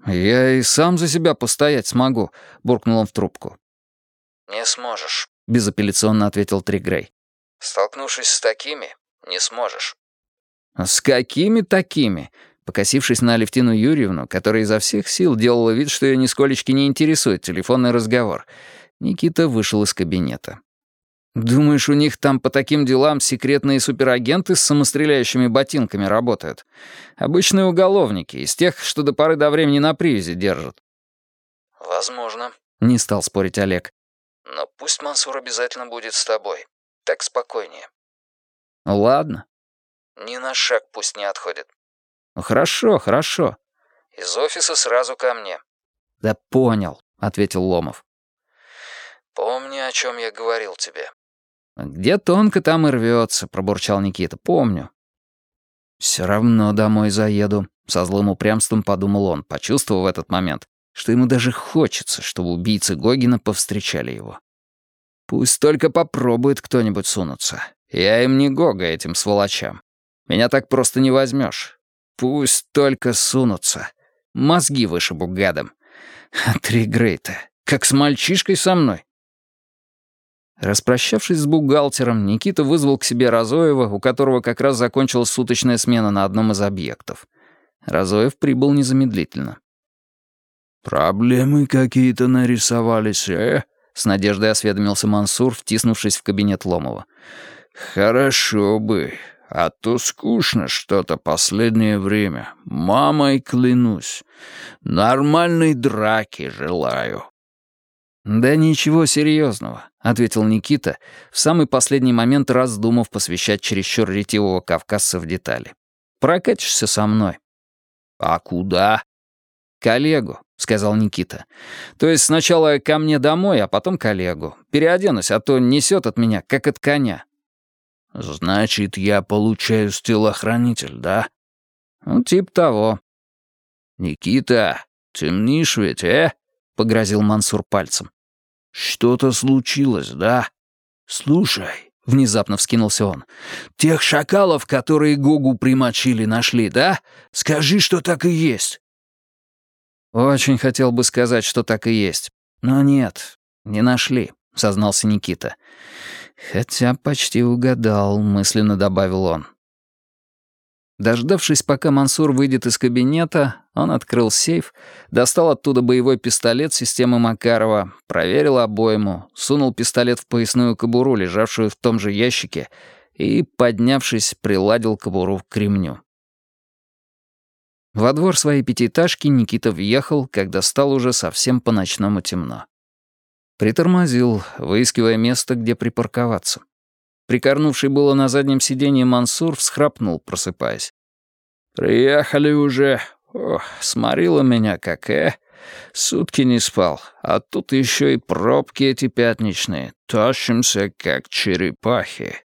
«Я и сам за себя постоять смогу», — буркнул он в трубку. «Не сможешь», — безапелляционно ответил Тригрей. «Столкнувшись с такими, не сможешь». «С какими такими?» Покосившись на Алевтину Юрьевну, которая изо всех сил делала вид, что ее нисколечки не интересует телефонный разговор, Никита вышел из кабинета. «Думаешь, у них там по таким делам секретные суперагенты с самостреляющими ботинками работают? Обычные уголовники, из тех, что до поры до времени на привязи держат». «Возможно», — не стал спорить Олег. «Но пусть Мансур обязательно будет с тобой. Так спокойнее». «Ладно». «Ни на шаг пусть не отходит». «Ну хорошо, хорошо». «Из офиса сразу ко мне». «Да понял», — ответил Ломов. «Помни, о чем я говорил тебе». «Где тонко, там и рвется», — пробурчал Никита. «Помню». «Все равно домой заеду», — со злым упрямством подумал он, почувствовав в этот момент, что ему даже хочется, чтобы убийцы Гогина повстречали его. «Пусть только попробует кто-нибудь сунуться. Я им не Гога этим сволочам. Меня так просто не возьмешь. Пусть только сунутся. Мозги вышибу гадом. А три Грейта, как с мальчишкой со мной. Распрощавшись с бухгалтером, Никита вызвал к себе Разоева, у которого как раз закончилась суточная смена на одном из объектов. Разоев прибыл незамедлительно. «Проблемы какие-то нарисовались, э?» — с надеждой осведомился Мансур, втиснувшись в кабинет Ломова. «Хорошо бы, а то скучно что-то последнее время. Мамой клянусь. Нормальной драки желаю». «Да ничего серьезного», — ответил Никита, в самый последний момент раздумав посвящать чересчур ретивого кавказца в детали. «Прокатишься со мной». «А куда?» «Коллегу», — сказал Никита. «То есть сначала ко мне домой, а потом коллегу. Переоденусь, а то несет от меня, как от коня». «Значит, я получаюсь телохранитель, да?» «Ну, тип того». «Никита, темнишь ведь, э?» — погрозил Мансур пальцем. «Что-то случилось, да? Слушай, — внезапно вскинулся он. «Тех шакалов, которые Гугу примочили, нашли, да? Скажи, что так и есть». «Очень хотел бы сказать, что так и есть. Но нет, не нашли», — сознался Никита. «Хотя почти угадал», — мысленно добавил он. Дождавшись, пока Мансур выйдет из кабинета, он открыл сейф, достал оттуда боевой пистолет системы Макарова, проверил обойму, сунул пистолет в поясную кобуру, лежавшую в том же ящике, и, поднявшись, приладил кобуру к ремню. Во двор своей пятиэтажки Никита въехал, когда стало уже совсем по-ночному темно. Притормозил, выискивая место, где припарковаться. Прикорнувший было на заднем сиденье Мансур всхрапнул, просыпаясь. «Приехали уже. Ох, сморило меня как, э. Сутки не спал, а тут еще и пробки эти пятничные. Тащимся, как черепахи».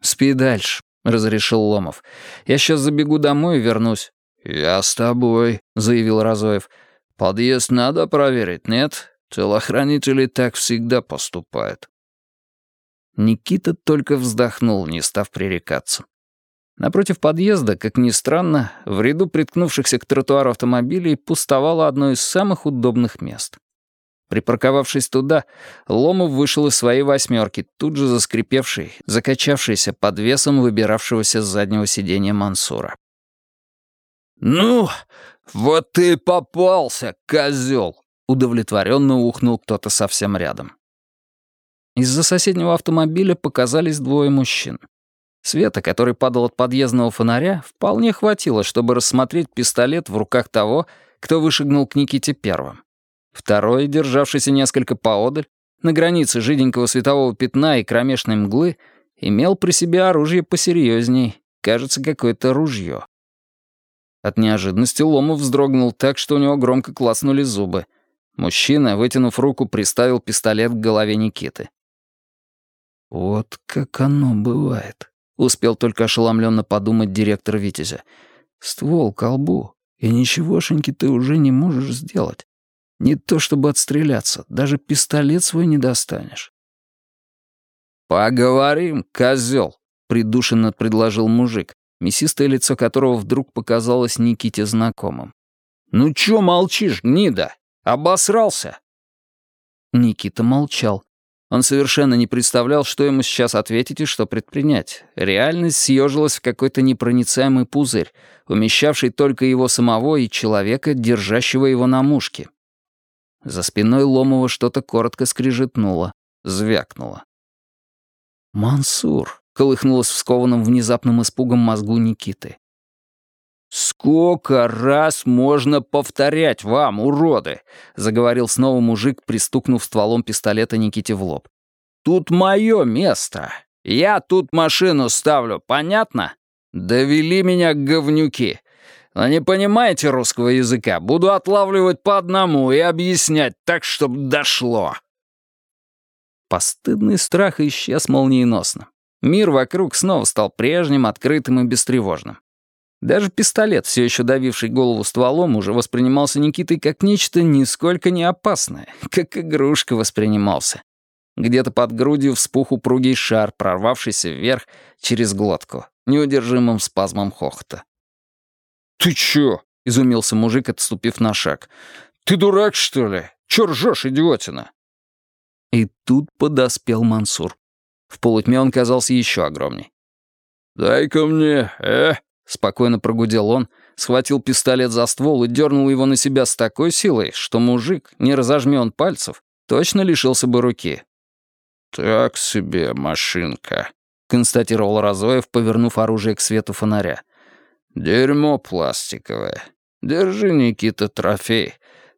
«Спи дальше», — разрешил Ломов. «Я сейчас забегу домой и вернусь». «Я с тобой», — заявил Разоев. «Подъезд надо проверить, нет? Телохранители так всегда поступают». Никита только вздохнул, не став пререкаться. Напротив подъезда, как ни странно, в ряду приткнувшихся к тротуару автомобилей пустовало одно из самых удобных мест. Припарковавшись туда, Ломов вышел из своей «восьмерки», тут же заскрипевший, закачавшийся под весом выбиравшегося с заднего сиденья Мансура. «Ну, вот ты и попался, козел!» — удовлетворенно ухнул кто-то совсем рядом. Из-за соседнего автомобиля показались двое мужчин. Света, который падал от подъездного фонаря, вполне хватило, чтобы рассмотреть пистолет в руках того, кто вышагнул к Никите первым. Второй, державшийся несколько поодаль, на границе жиденького светового пятна и кромешной мглы, имел при себе оружие посерьезней, кажется, какое-то ружье. От неожиданности Ломов вздрогнул так, что у него громко клацнули зубы. Мужчина, вытянув руку, приставил пистолет к голове Никиты. «Вот как оно бывает», — успел только ошеломленно подумать директор Витязя. «Ствол к колбу, и ничегошеньки ты уже не можешь сделать. Не то чтобы отстреляться, даже пистолет свой не достанешь». «Поговорим, козел», — придушенно предложил мужик, мясистое лицо которого вдруг показалось Никите знакомым. «Ну чё молчишь, гнида? Обосрался?» Никита молчал. Он совершенно не представлял, что ему сейчас ответить и что предпринять. Реальность съежилась в какой-то непроницаемый пузырь, умещавший только его самого и человека, держащего его на мушке. За спиной Ломова что-то коротко скрижетнуло, звякнуло. «Мансур!» — колыхнулось в скованном внезапным испугом мозгу Никиты. «Сколько раз можно повторять вам, уроды?» — заговорил снова мужик, пристукнув стволом пистолета Никите в лоб. «Тут мое место. Я тут машину ставлю, понятно? Довели меня говнюки. Но не понимаете русского языка, буду отлавливать по одному и объяснять так, чтобы дошло». Постыдный страх исчез молниеносно. Мир вокруг снова стал прежним, открытым и бестревожным. Даже пистолет, все еще давивший голову стволом, уже воспринимался Никитой как нечто нисколько не опасное, как игрушка воспринимался. Где-то под грудью вспух упругий шар, прорвавшийся вверх через глотку, неудержимым спазмом хохота. «Ты чё?» — изумился мужик, отступив на шаг. «Ты дурак, что ли? Чё ржёшь, идиотина?» И тут подоспел Мансур. В полутьме он казался еще огромней. «Дай-ка мне, э?» Спокойно прогудел он, схватил пистолет за ствол и дернул его на себя с такой силой, что мужик, не разожмён пальцев, точно лишился бы руки. «Так себе машинка», — констатировал Разоев, повернув оружие к свету фонаря. «Дерьмо пластиковое. Держи, Никита, трофей.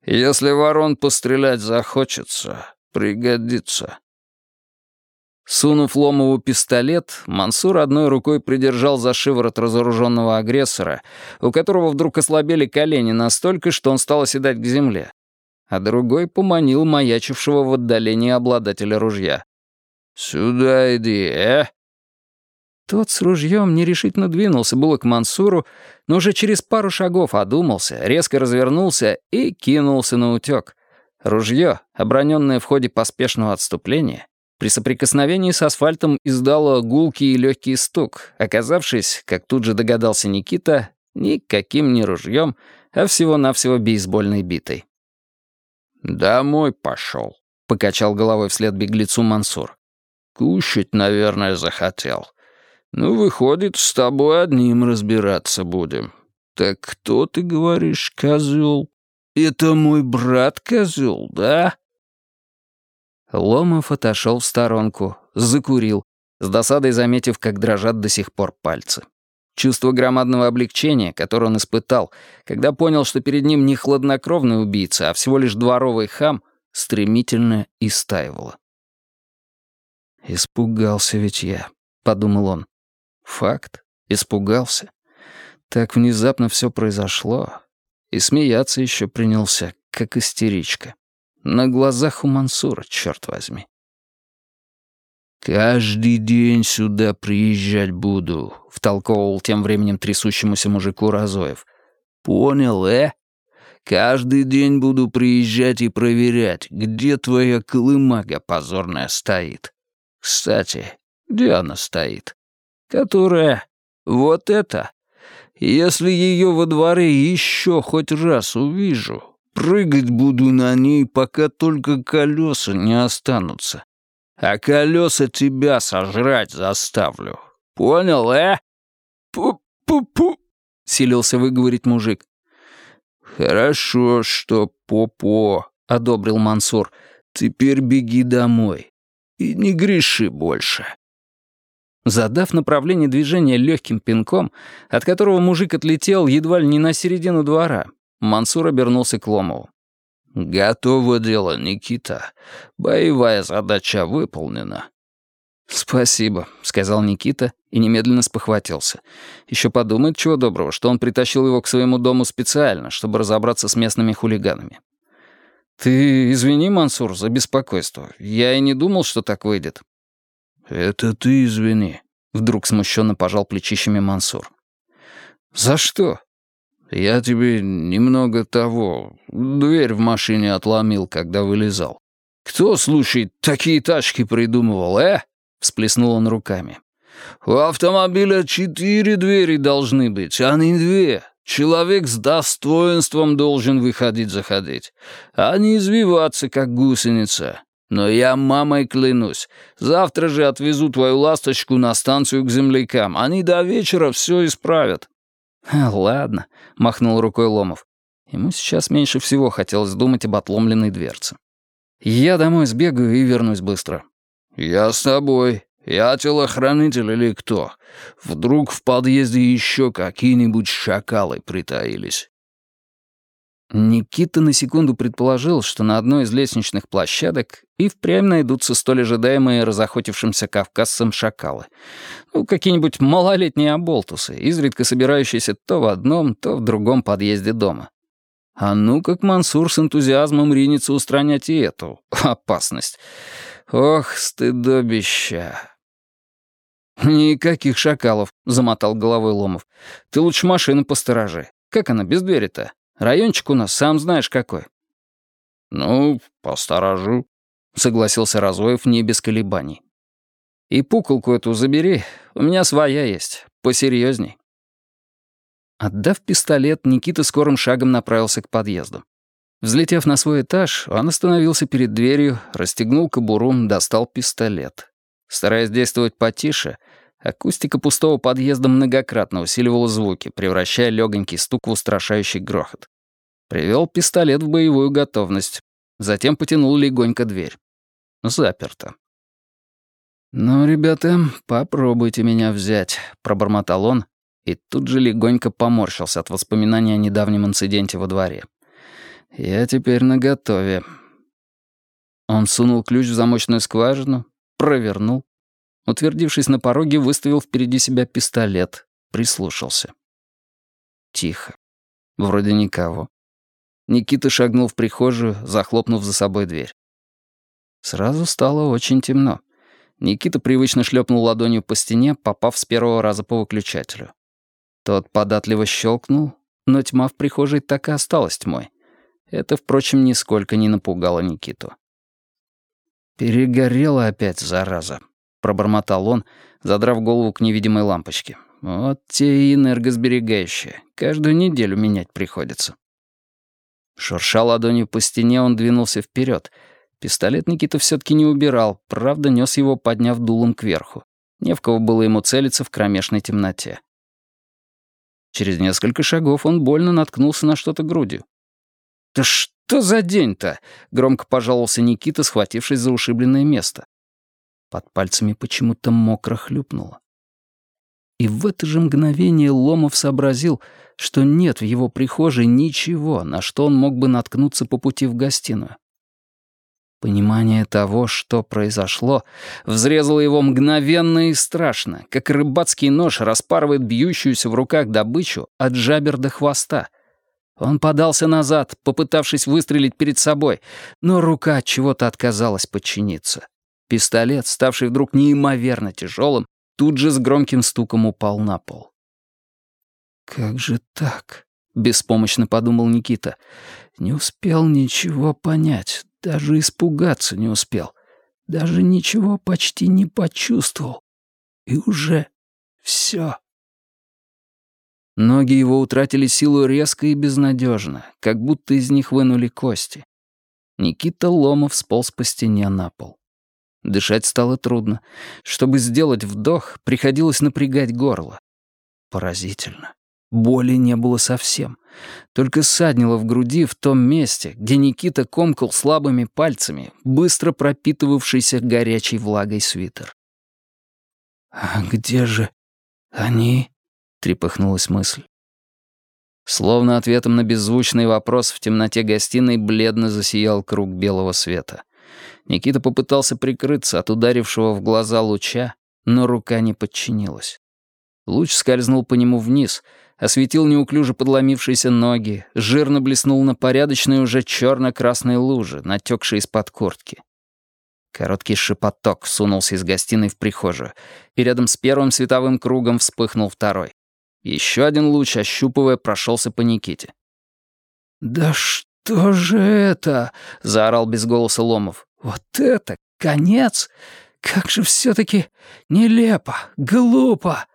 Если ворон пострелять захочется, пригодится». Сунув Ломову пистолет, Мансур одной рукой придержал за шиворот разоруженного агрессора, у которого вдруг ослабели колени настолько, что он стал оседать к земле, а другой поманил маячившего в отдалении обладателя ружья. «Сюда иди, э?» Тот с ружьем нерешительно двинулся было к Мансуру, но уже через пару шагов одумался, резко развернулся и кинулся на утек. Ружье, оброненное в ходе поспешного отступления, При соприкосновении с асфальтом издало гулкий и легкий стук, оказавшись, как тут же догадался Никита, никаким не ружьем, а всего-навсего бейсбольной битой. «Домой пошел», — покачал головой вслед беглецу Мансур. «Кушать, наверное, захотел. Ну, выходит, с тобой одним разбираться будем. Так кто, ты говоришь, козел? Это мой брат козел, да?» Ломов отошел в сторонку, закурил, с досадой заметив, как дрожат до сих пор пальцы. Чувство громадного облегчения, которое он испытал, когда понял, что перед ним не хладнокровный убийца, а всего лишь дворовый хам, стремительно истаивало. «Испугался ведь я», — подумал он. «Факт. Испугался. Так внезапно все произошло. И смеяться еще принялся, как истеричка. На глазах у Мансура, черт возьми. «Каждый день сюда приезжать буду», — втолковывал тем временем трясущемуся мужику Разоев. «Понял, э? Каждый день буду приезжать и проверять, где твоя колымага позорная стоит. Кстати, где она стоит? Которая... Вот это. Если ее во дворе еще хоть раз увижу, прыгать буду на ней, пока только колеса не останутся а колеса тебя сожрать заставлю. Понял, э? Пу-пу-пу, силился выговорить мужик. Хорошо, что попо, одобрил Мансур. Теперь беги домой и не греши больше. Задав направление движения легким пинком, от которого мужик отлетел едва ли не на середину двора, Мансур обернулся к Ломову. «Готово дело, Никита. Боевая задача выполнена». «Спасибо», — сказал Никита и немедленно спохватился. Еще подумает чего доброго, что он притащил его к своему дому специально, чтобы разобраться с местными хулиганами. «Ты извини, Мансур, за беспокойство. Я и не думал, что так выйдет». «Это ты извини», — вдруг смущенно пожал плечищами Мансур. «За что?» Я тебе немного того, дверь в машине отломил, когда вылезал. Кто, слушай, такие тачки придумывал, э?» Всплеснул он руками. «У автомобиля четыре двери должны быть, а не две. Человек с достоинством должен выходить-заходить, а не извиваться, как гусеница. Но я мамой клянусь, завтра же отвезу твою ласточку на станцию к землякам. Они до вечера все исправят». «Ладно», — махнул рукой Ломов. Ему сейчас меньше всего хотелось думать об отломленной дверце. «Я домой сбегаю и вернусь быстро». «Я с тобой. Я телохранитель или кто? Вдруг в подъезде еще какие-нибудь шакалы притаились?» Никита на секунду предположил, что на одной из лестничных площадок и впрямь найдутся столь ожидаемые разохотившимся кавказцам шакалы. Ну, какие-нибудь малолетние оболтусы, изредка собирающиеся то в одном, то в другом подъезде дома. А ну как Мансур с энтузиазмом ринется устранять и эту опасность. Ох, стыдобища. «Никаких шакалов», — замотал головой Ломов. «Ты лучше машину посторожи. Как она без двери-то?» Райончик у нас, сам знаешь, какой». «Ну, посторожу», — согласился Разоев не без колебаний. «И пуколку эту забери, у меня своя есть, посерьезней». Отдав пистолет, Никита скорым шагом направился к подъезду. Взлетев на свой этаж, он остановился перед дверью, расстегнул кобуру, достал пистолет. Стараясь действовать потише, Акустика пустого подъезда многократно усиливала звуки, превращая легонький стук в устрашающий грохот. Привел пистолет в боевую готовность. Затем потянул легонько дверь. Заперто. «Ну, ребята, попробуйте меня взять», — пробормотал он, и тут же легонько поморщился от воспоминания о недавнем инциденте во дворе. «Я теперь наготове». Он сунул ключ в замочную скважину, провернул, Утвердившись на пороге, выставил впереди себя пистолет, прислушался. Тихо. Вроде никого. Никита шагнул в прихожую, захлопнув за собой дверь. Сразу стало очень темно. Никита привычно шлепнул ладонью по стене, попав с первого раза по выключателю. Тот податливо щелкнул, но тьма в прихожей так и осталась тьмой. Это, впрочем, нисколько не напугало Никиту. «Перегорела опять, зараза», — пробормотал он, задрав голову к невидимой лампочке. «Вот те энергосберегающие. Каждую неделю менять приходится». Шурша ладонью по стене, он двинулся вперед. Пистолет Никита все-таки не убирал, правда, нес его, подняв дулом кверху. Не в кого было ему целиться в кромешной темноте. Через несколько шагов он больно наткнулся на что-то грудью. «Да что за день-то?» — громко пожаловался Никита, схватившись за ушибленное место. Под пальцами почему-то мокро хлюпнуло. И в это же мгновение Ломов сообразил, что нет в его прихожей ничего, на что он мог бы наткнуться по пути в гостиную. Понимание того, что произошло, взрезало его мгновенно и страшно, как рыбацкий нож распарывает бьющуюся в руках добычу от жабер до хвоста. Он подался назад, попытавшись выстрелить перед собой, но рука от чего-то отказалась подчиниться. Пистолет, ставший вдруг неимоверно тяжелым, тут же с громким стуком упал на пол. «Как же так?» — беспомощно подумал Никита. «Не успел ничего понять, даже испугаться не успел. Даже ничего почти не почувствовал. И уже все. Ноги его утратили силу резко и безнадежно, как будто из них вынули кости. Никита Ломов сполз по стене на пол. Дышать стало трудно. Чтобы сделать вдох, приходилось напрягать горло. Поразительно. Боли не было совсем. Только ссаднило в груди в том месте, где Никита комкал слабыми пальцами, быстро пропитывавшийся горячей влагой свитер. «А где же они?» — трепыхнулась мысль. Словно ответом на беззвучный вопрос в темноте гостиной бледно засиял круг белого света. Никита попытался прикрыться от ударившего в глаза луча, но рука не подчинилась. Луч скользнул по нему вниз, осветил неуклюже подломившиеся ноги, жирно блеснул на порядочной уже черно-красной луже, натекшей из-под куртки. Короткий шепоток сунулся из гостиной в прихожую, и рядом с первым световым кругом вспыхнул второй. Еще один луч, ощупывая, прошелся по Никите. «Да что же это?» — заорал без голоса Ломов. «Вот это конец! Как же все-таки нелепо, глупо!»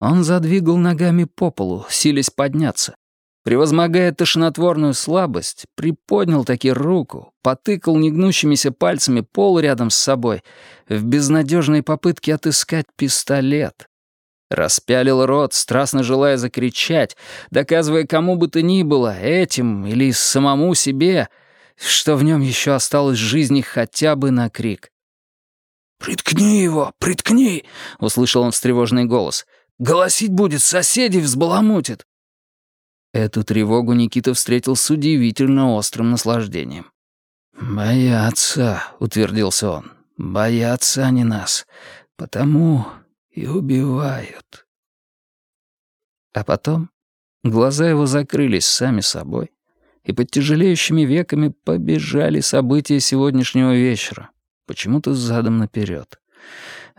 Он задвигал ногами по полу, силясь подняться. Превозмогая тошнотворную слабость, приподнял таки руку, потыкал негнущимися пальцами пол рядом с собой в безнадежной попытке отыскать пистолет. Распялил рот, страстно желая закричать, доказывая кому бы то ни было, этим или самому себе, что в нем еще осталось жизни хотя бы на крик. «Приткни его, приткни!» — услышал он встревоженный голос — Голосить будет, соседей взбаламутит». Эту тревогу Никита встретил с удивительно острым наслаждением. «Боятся», — утвердился он, — «боятся они нас, потому и убивают». А потом глаза его закрылись сами собой, и под тяжелеющими веками побежали события сегодняшнего вечера, почему-то задом наперед.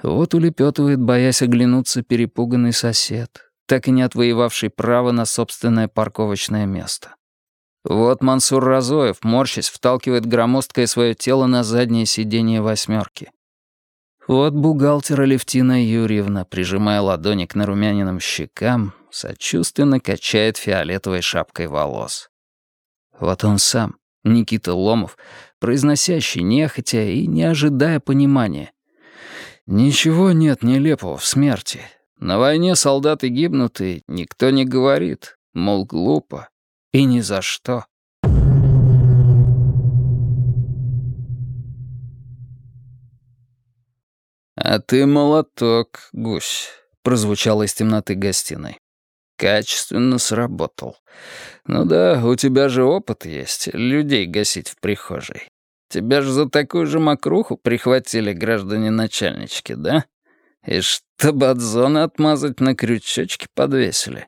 Вот улепетывает, боясь оглянуться, перепуганный сосед, так и не отвоевавший право на собственное парковочное место. Вот Мансур Разоев, морщась, вталкивает громоздкое свое тело на заднее сиденье восьмерки. Вот бухгалтер Алевтина Юрьевна, прижимая ладони к нарумяниным щекам, сочувственно качает фиолетовой шапкой волос. Вот он сам, Никита Ломов, произносящий нехотя и не ожидая понимания, Ничего нет нелепого в смерти. На войне солдаты гибнут, и никто не говорит, мол, глупо. И ни за что. «А ты молоток, гусь», — прозвучало из темноты гостиной. «Качественно сработал. Ну да, у тебя же опыт есть, людей гасить в прихожей. Тебя же за такую же мокруху прихватили граждане начальнички, да? И чтобы от зоны отмазать на крючочки подвесили.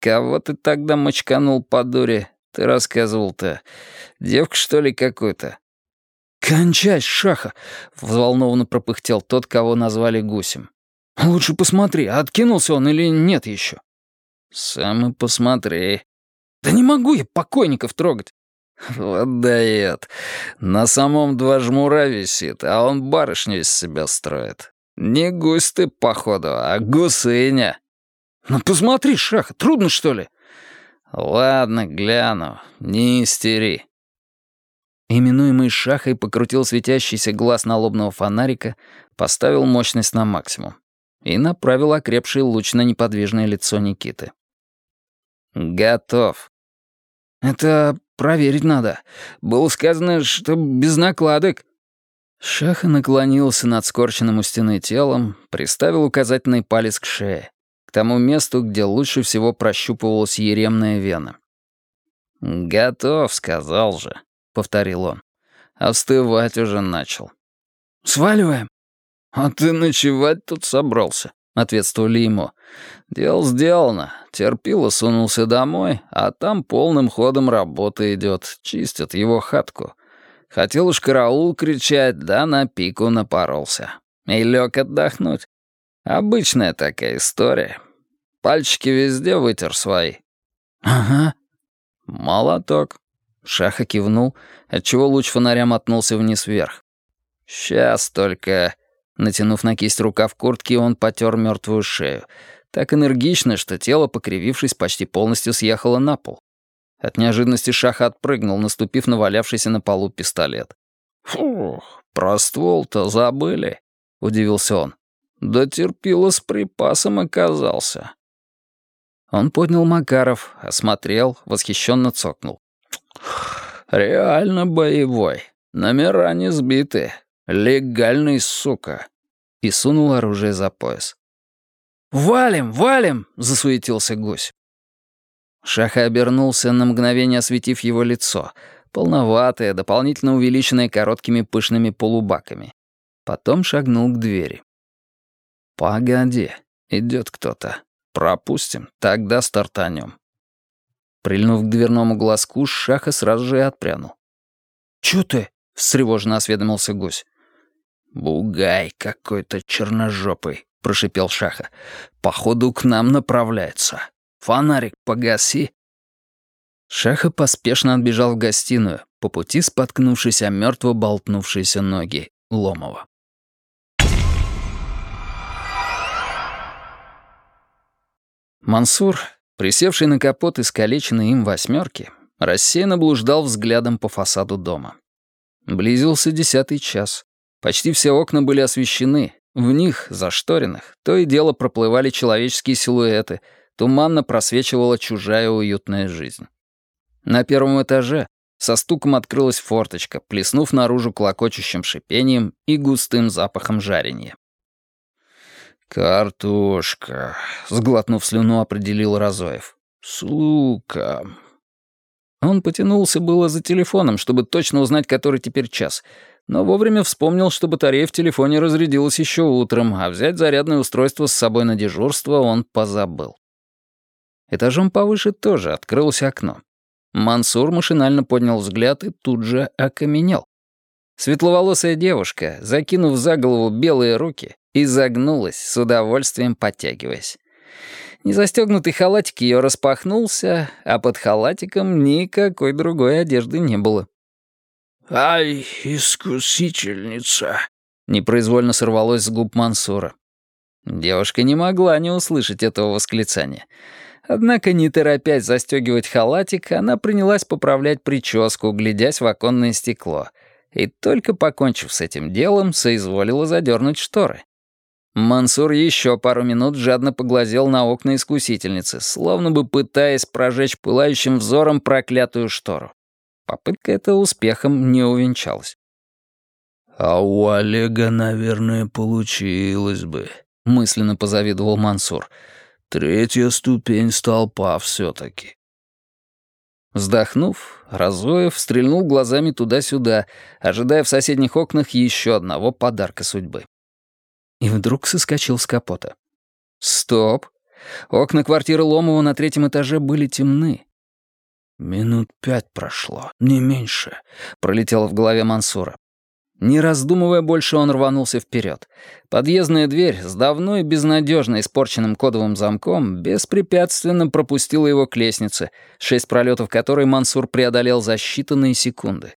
Кого ты тогда мочканул по дуре? Ты рассказывал-то. Девка, что ли, какую-то? «Кончай, шаха!» — взволнованно пропыхтел тот, кого назвали гусем. «Лучше посмотри, откинулся он или нет еще?» «Сам и посмотри». «Да не могу я покойников трогать. Вот дает. На самом два жмура висит, а он барышню из себя строит. Не гусь ты, походу, а гусыня. Ну посмотри, Шаха, трудно, что ли? Ладно, гляну, не истери. Именуемый Шахой покрутил светящийся глаз налобного фонарика, поставил мощность на максимум и направил окрепший луч на неподвижное лицо Никиты. «Готов». «Это проверить надо. Было сказано, что без накладок». Шаха наклонился над скорченным у стены телом, приставил указательный палец к шее, к тому месту, где лучше всего прощупывалась еремная вена. «Готов», — сказал же, — повторил он. «Остывать уже начал». «Сваливаем?» «А ты ночевать тут собрался», — ответствовали ему. «Дело сделано. Терпило сунулся домой, а там полным ходом работа идет, чистят его хатку. Хотел уж караул кричать, да на пику напоролся. И лег отдохнуть. Обычная такая история. Пальчики везде вытер свои». «Ага». «Молоток». Шаха кивнул, отчего луч фонаря мотнулся вниз-вверх. «Сейчас только...» Натянув на кисть рукав куртки, он потер мертвую шею. Так энергично, что тело, покривившись, почти полностью съехало на пол. От неожиданности Шаха отпрыгнул, наступив на валявшийся на полу пистолет. «Фух, про ствол-то забыли», — удивился он. «Да терпило с припасом оказался». Он поднял Макаров, осмотрел, восхищенно цокнул. «Реально боевой. Номера не сбиты. «Легальный, сука!» и сунул оружие за пояс. «Валим, валим!» — засуетился гусь. Шаха обернулся, на мгновение осветив его лицо, полноватое, дополнительно увеличенное короткими пышными полубаками. Потом шагнул к двери. «Погоди, идет кто-то. Пропустим, тогда стартанем». Прильнув к дверному глазку, Шаха сразу же и отпрянул. «Чё ты?» — встревоженно осведомился гусь. «Бугай какой-то черножопый», — прошипел Шаха. «Походу, к нам направляется. Фонарик погаси». Шаха поспешно отбежал в гостиную, по пути споткнувшись о мертво болтнувшиеся ноги Ломова. Мансур, присевший на капот искалеченной им восьмерки, рассеянно блуждал взглядом по фасаду дома. Близился десятый час. Почти все окна были освещены. В них, зашторенных, то и дело проплывали человеческие силуэты, туманно просвечивала чужая уютная жизнь. На первом этаже со стуком открылась форточка, плеснув наружу клокочущим шипением и густым запахом жарения. «Картошка», — сглотнув слюну, определил Разоев. «Сука». Он потянулся было за телефоном, чтобы точно узнать, который теперь час — но вовремя вспомнил, что батарея в телефоне разрядилась еще утром, а взять зарядное устройство с собой на дежурство он позабыл. Этажом повыше тоже открылось окно. Мансур машинально поднял взгляд и тут же окаменел. Светловолосая девушка, закинув за голову белые руки, изогнулась, с удовольствием подтягиваясь. Незастегнутый халатик ее распахнулся, а под халатиком никакой другой одежды не было. «Ай, искусительница!» — непроизвольно сорвалось с губ Мансура. Девушка не могла не услышать этого восклицания. Однако, не торопясь застегивать халатик, она принялась поправлять прическу, глядясь в оконное стекло, и только покончив с этим делом, соизволила задернуть шторы. Мансур еще пару минут жадно поглазел на окна искусительницы, словно бы пытаясь прожечь пылающим взором проклятую штору. Попытка эта успехом не увенчалась. «А у Олега, наверное, получилось бы», — мысленно позавидовал Мансур. «Третья ступень столпа все-таки». Вздохнув, Разоев стрельнул глазами туда-сюда, ожидая в соседних окнах еще одного подарка судьбы. И вдруг соскочил с капота. «Стоп!» Окна квартиры Ломова на третьем этаже были темны, «Минут пять прошло, не меньше», — пролетело в голове Мансура. Не раздумывая больше, он рванулся вперед. Подъездная дверь с давно и безнадежно испорченным кодовым замком беспрепятственно пропустила его к лестнице, шесть пролетов которой Мансур преодолел за считанные секунды.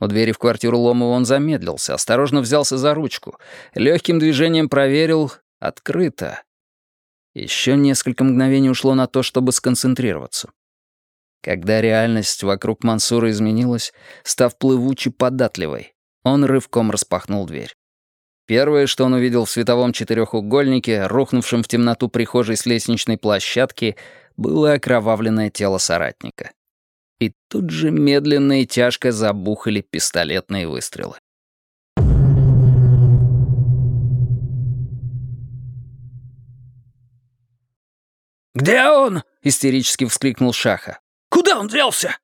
У двери в квартиру Ломова он замедлился, осторожно взялся за ручку, легким движением проверил — открыто. Еще несколько мгновений ушло на то, чтобы сконцентрироваться. Когда реальность вокруг Мансура изменилась, став плывуче податливой, он рывком распахнул дверь. Первое, что он увидел в световом четырехугольнике, рухнувшем в темноту прихожей с лестничной площадки, было окровавленное тело соратника. И тут же медленно и тяжко забухали пистолетные выстрелы. «Где он?» — истерически вскрикнул Шаха. «Куда он делся?»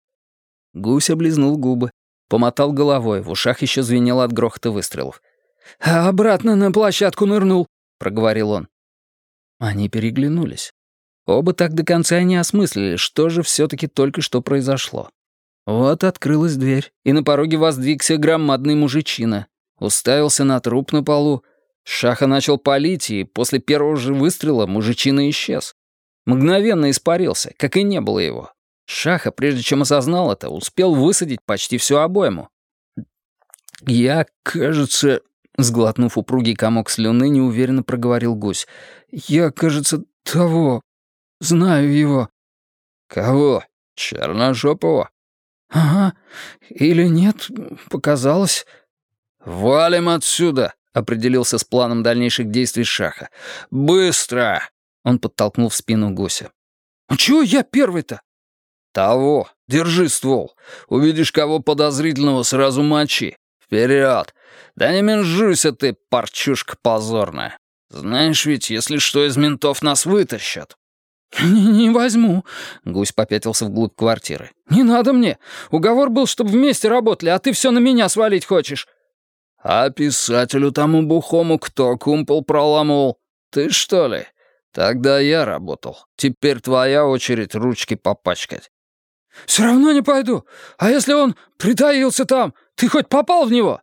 Гусь облизнул губы. Помотал головой, в ушах еще звенело от грохота выстрелов. «А обратно на площадку нырнул», — проговорил он. Они переглянулись. Оба так до конца не осмыслили, что же все-таки только что произошло. Вот открылась дверь, и на пороге воздвигся громадный мужичина. Уставился на труп на полу. Шаха начал палить, и после первого же выстрела мужичина исчез. Мгновенно испарился, как и не было его. Шаха, прежде чем осознал это, успел высадить почти всю обойму. «Я, кажется...» — сглотнув упругий комок слюны, неуверенно проговорил гусь. «Я, кажется, того... знаю его». «Кого? Черножопого?» «Ага. Или нет, показалось». «Валим отсюда!» — определился с планом дальнейших действий Шаха. «Быстро!» — он подтолкнул в спину гуся. «А чего я первый-то?» «Того! Держи ствол! Увидишь кого подозрительного, сразу мочи! Вперед! Да не менжуйся ты, парчушка позорная! Знаешь ведь, если что, из ментов нас вытащат!» «Не, возьму», — гусь попятился вглубь квартиры. «Не надо мне. Уговор был, чтобы вместе работали, а ты все на меня свалить хочешь». «А писателю тому бухому кто кумпол проламывал? Ты что ли? Тогда я работал. Теперь твоя очередь ручки попачкать. «Все равно не пойду. А если он притаился там, ты хоть попал в него?»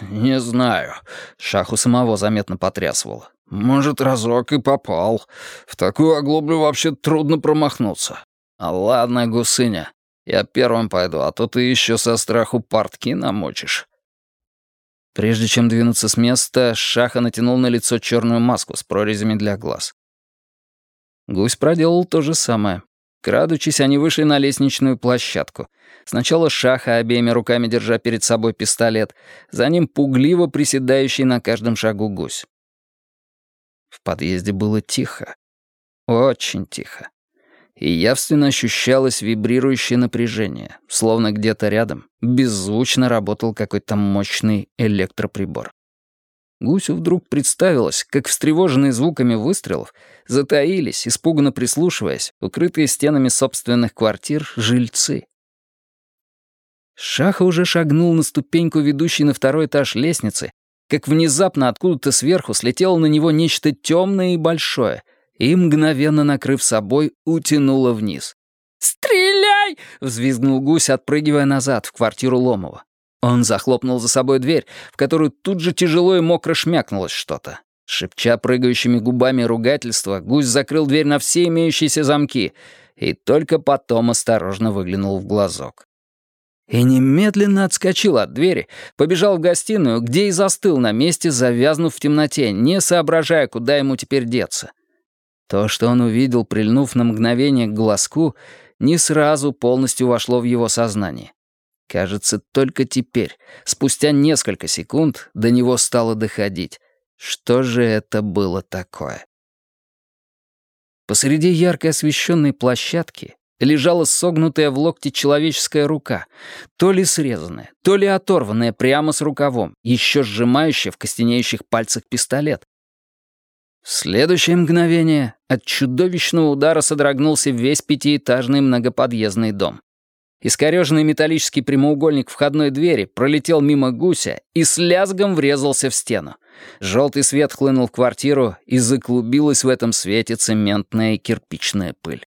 «Не знаю». Шаху самого заметно потрясывало. «Может, разок и попал. В такую оглоблю вообще трудно промахнуться. А ладно, гусыня, я первым пойду, а то ты еще со страху портки намочишь». Прежде чем двинуться с места, Шаха натянул на лицо черную маску с прорезями для глаз. Гусь проделал то же самое. Крадучись, они вышли на лестничную площадку. Сначала Шаха, обеими руками держа перед собой пистолет, за ним пугливо приседающий на каждом шагу гусь. В подъезде было тихо. Очень тихо. И явственно ощущалось вибрирующее напряжение, словно где-то рядом беззвучно работал какой-то мощный электроприбор. Гусю вдруг представилось, как встревоженные звуками выстрелов затаились, испуганно прислушиваясь, укрытые стенами собственных квартир жильцы. Шаха уже шагнул на ступеньку, ведущей на второй этаж лестницы, как внезапно откуда-то сверху слетело на него нечто темное и большое, и, мгновенно накрыв собой, утянуло вниз. «Стреляй!» — взвизгнул гусь, отпрыгивая назад в квартиру Ломова. Он захлопнул за собой дверь, в которую тут же тяжело и мокро шмякнулось что-то. Шепча прыгающими губами ругательства, гусь закрыл дверь на все имеющиеся замки и только потом осторожно выглянул в глазок. И немедленно отскочил от двери, побежал в гостиную, где и застыл на месте, завязнув в темноте, не соображая, куда ему теперь деться. То, что он увидел, прильнув на мгновение к глазку, не сразу полностью вошло в его сознание. Кажется, только теперь, спустя несколько секунд, до него стало доходить. Что же это было такое? Посреди ярко освещенной площадки лежала согнутая в локте человеческая рука, то ли срезанная, то ли оторванная прямо с рукавом, еще сжимающая в костенеющих пальцах пистолет. В следующее мгновение от чудовищного удара содрогнулся весь пятиэтажный многоподъездный дом. Искореженный металлический прямоугольник входной двери пролетел мимо гуся и с лязгом врезался в стену. Желтый свет хлынул в квартиру, и заклубилась в этом свете цементная и кирпичная пыль.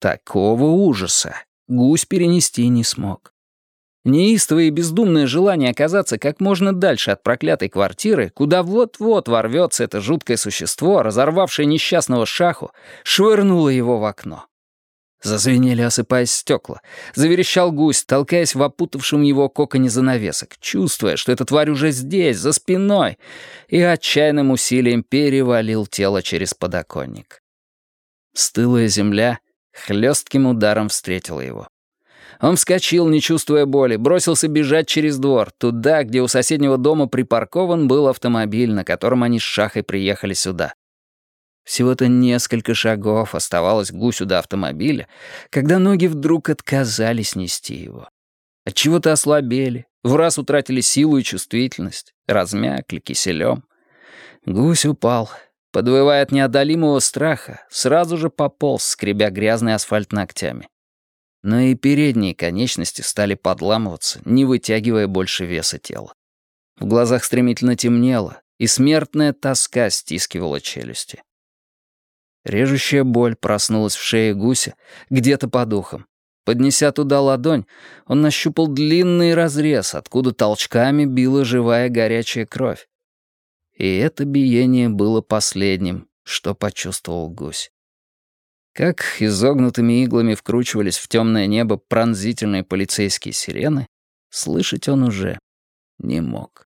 Такого ужаса гусь перенести не смог. Неистовое и бездумное желание оказаться как можно дальше от проклятой квартиры, куда вот-вот ворвется это жуткое существо, разорвавшее несчастного шаху, швырнуло его в окно. Зазвенели, осыпаясь стекла. Заверещал гусь, толкаясь в опутавшем его коконе занавесок, чувствуя, что эта тварь уже здесь, за спиной, и отчаянным усилием перевалил тело через подоконник. Стылая земля хлестким ударом встретила его. Он вскочил, не чувствуя боли, бросился бежать через двор, туда, где у соседнего дома припаркован был автомобиль, на котором они с Шахой приехали сюда. Всего-то несколько шагов оставалось гусю до автомобиля, когда ноги вдруг отказались нести его. Отчего-то ослабели, в раз утратили силу и чувствительность, размякли киселем. Гусь упал, подвывая от неодолимого страха, сразу же пополз, скребя грязный асфальт ногтями но и передние конечности стали подламываться, не вытягивая больше веса тела. В глазах стремительно темнело, и смертная тоска стискивала челюсти. Режущая боль проснулась в шее гуся, где-то по духам. Поднеся туда ладонь, он нащупал длинный разрез, откуда толчками била живая горячая кровь. И это биение было последним, что почувствовал гусь. Как изогнутыми иглами вкручивались в темное небо пронзительные полицейские сирены, слышать он уже не мог.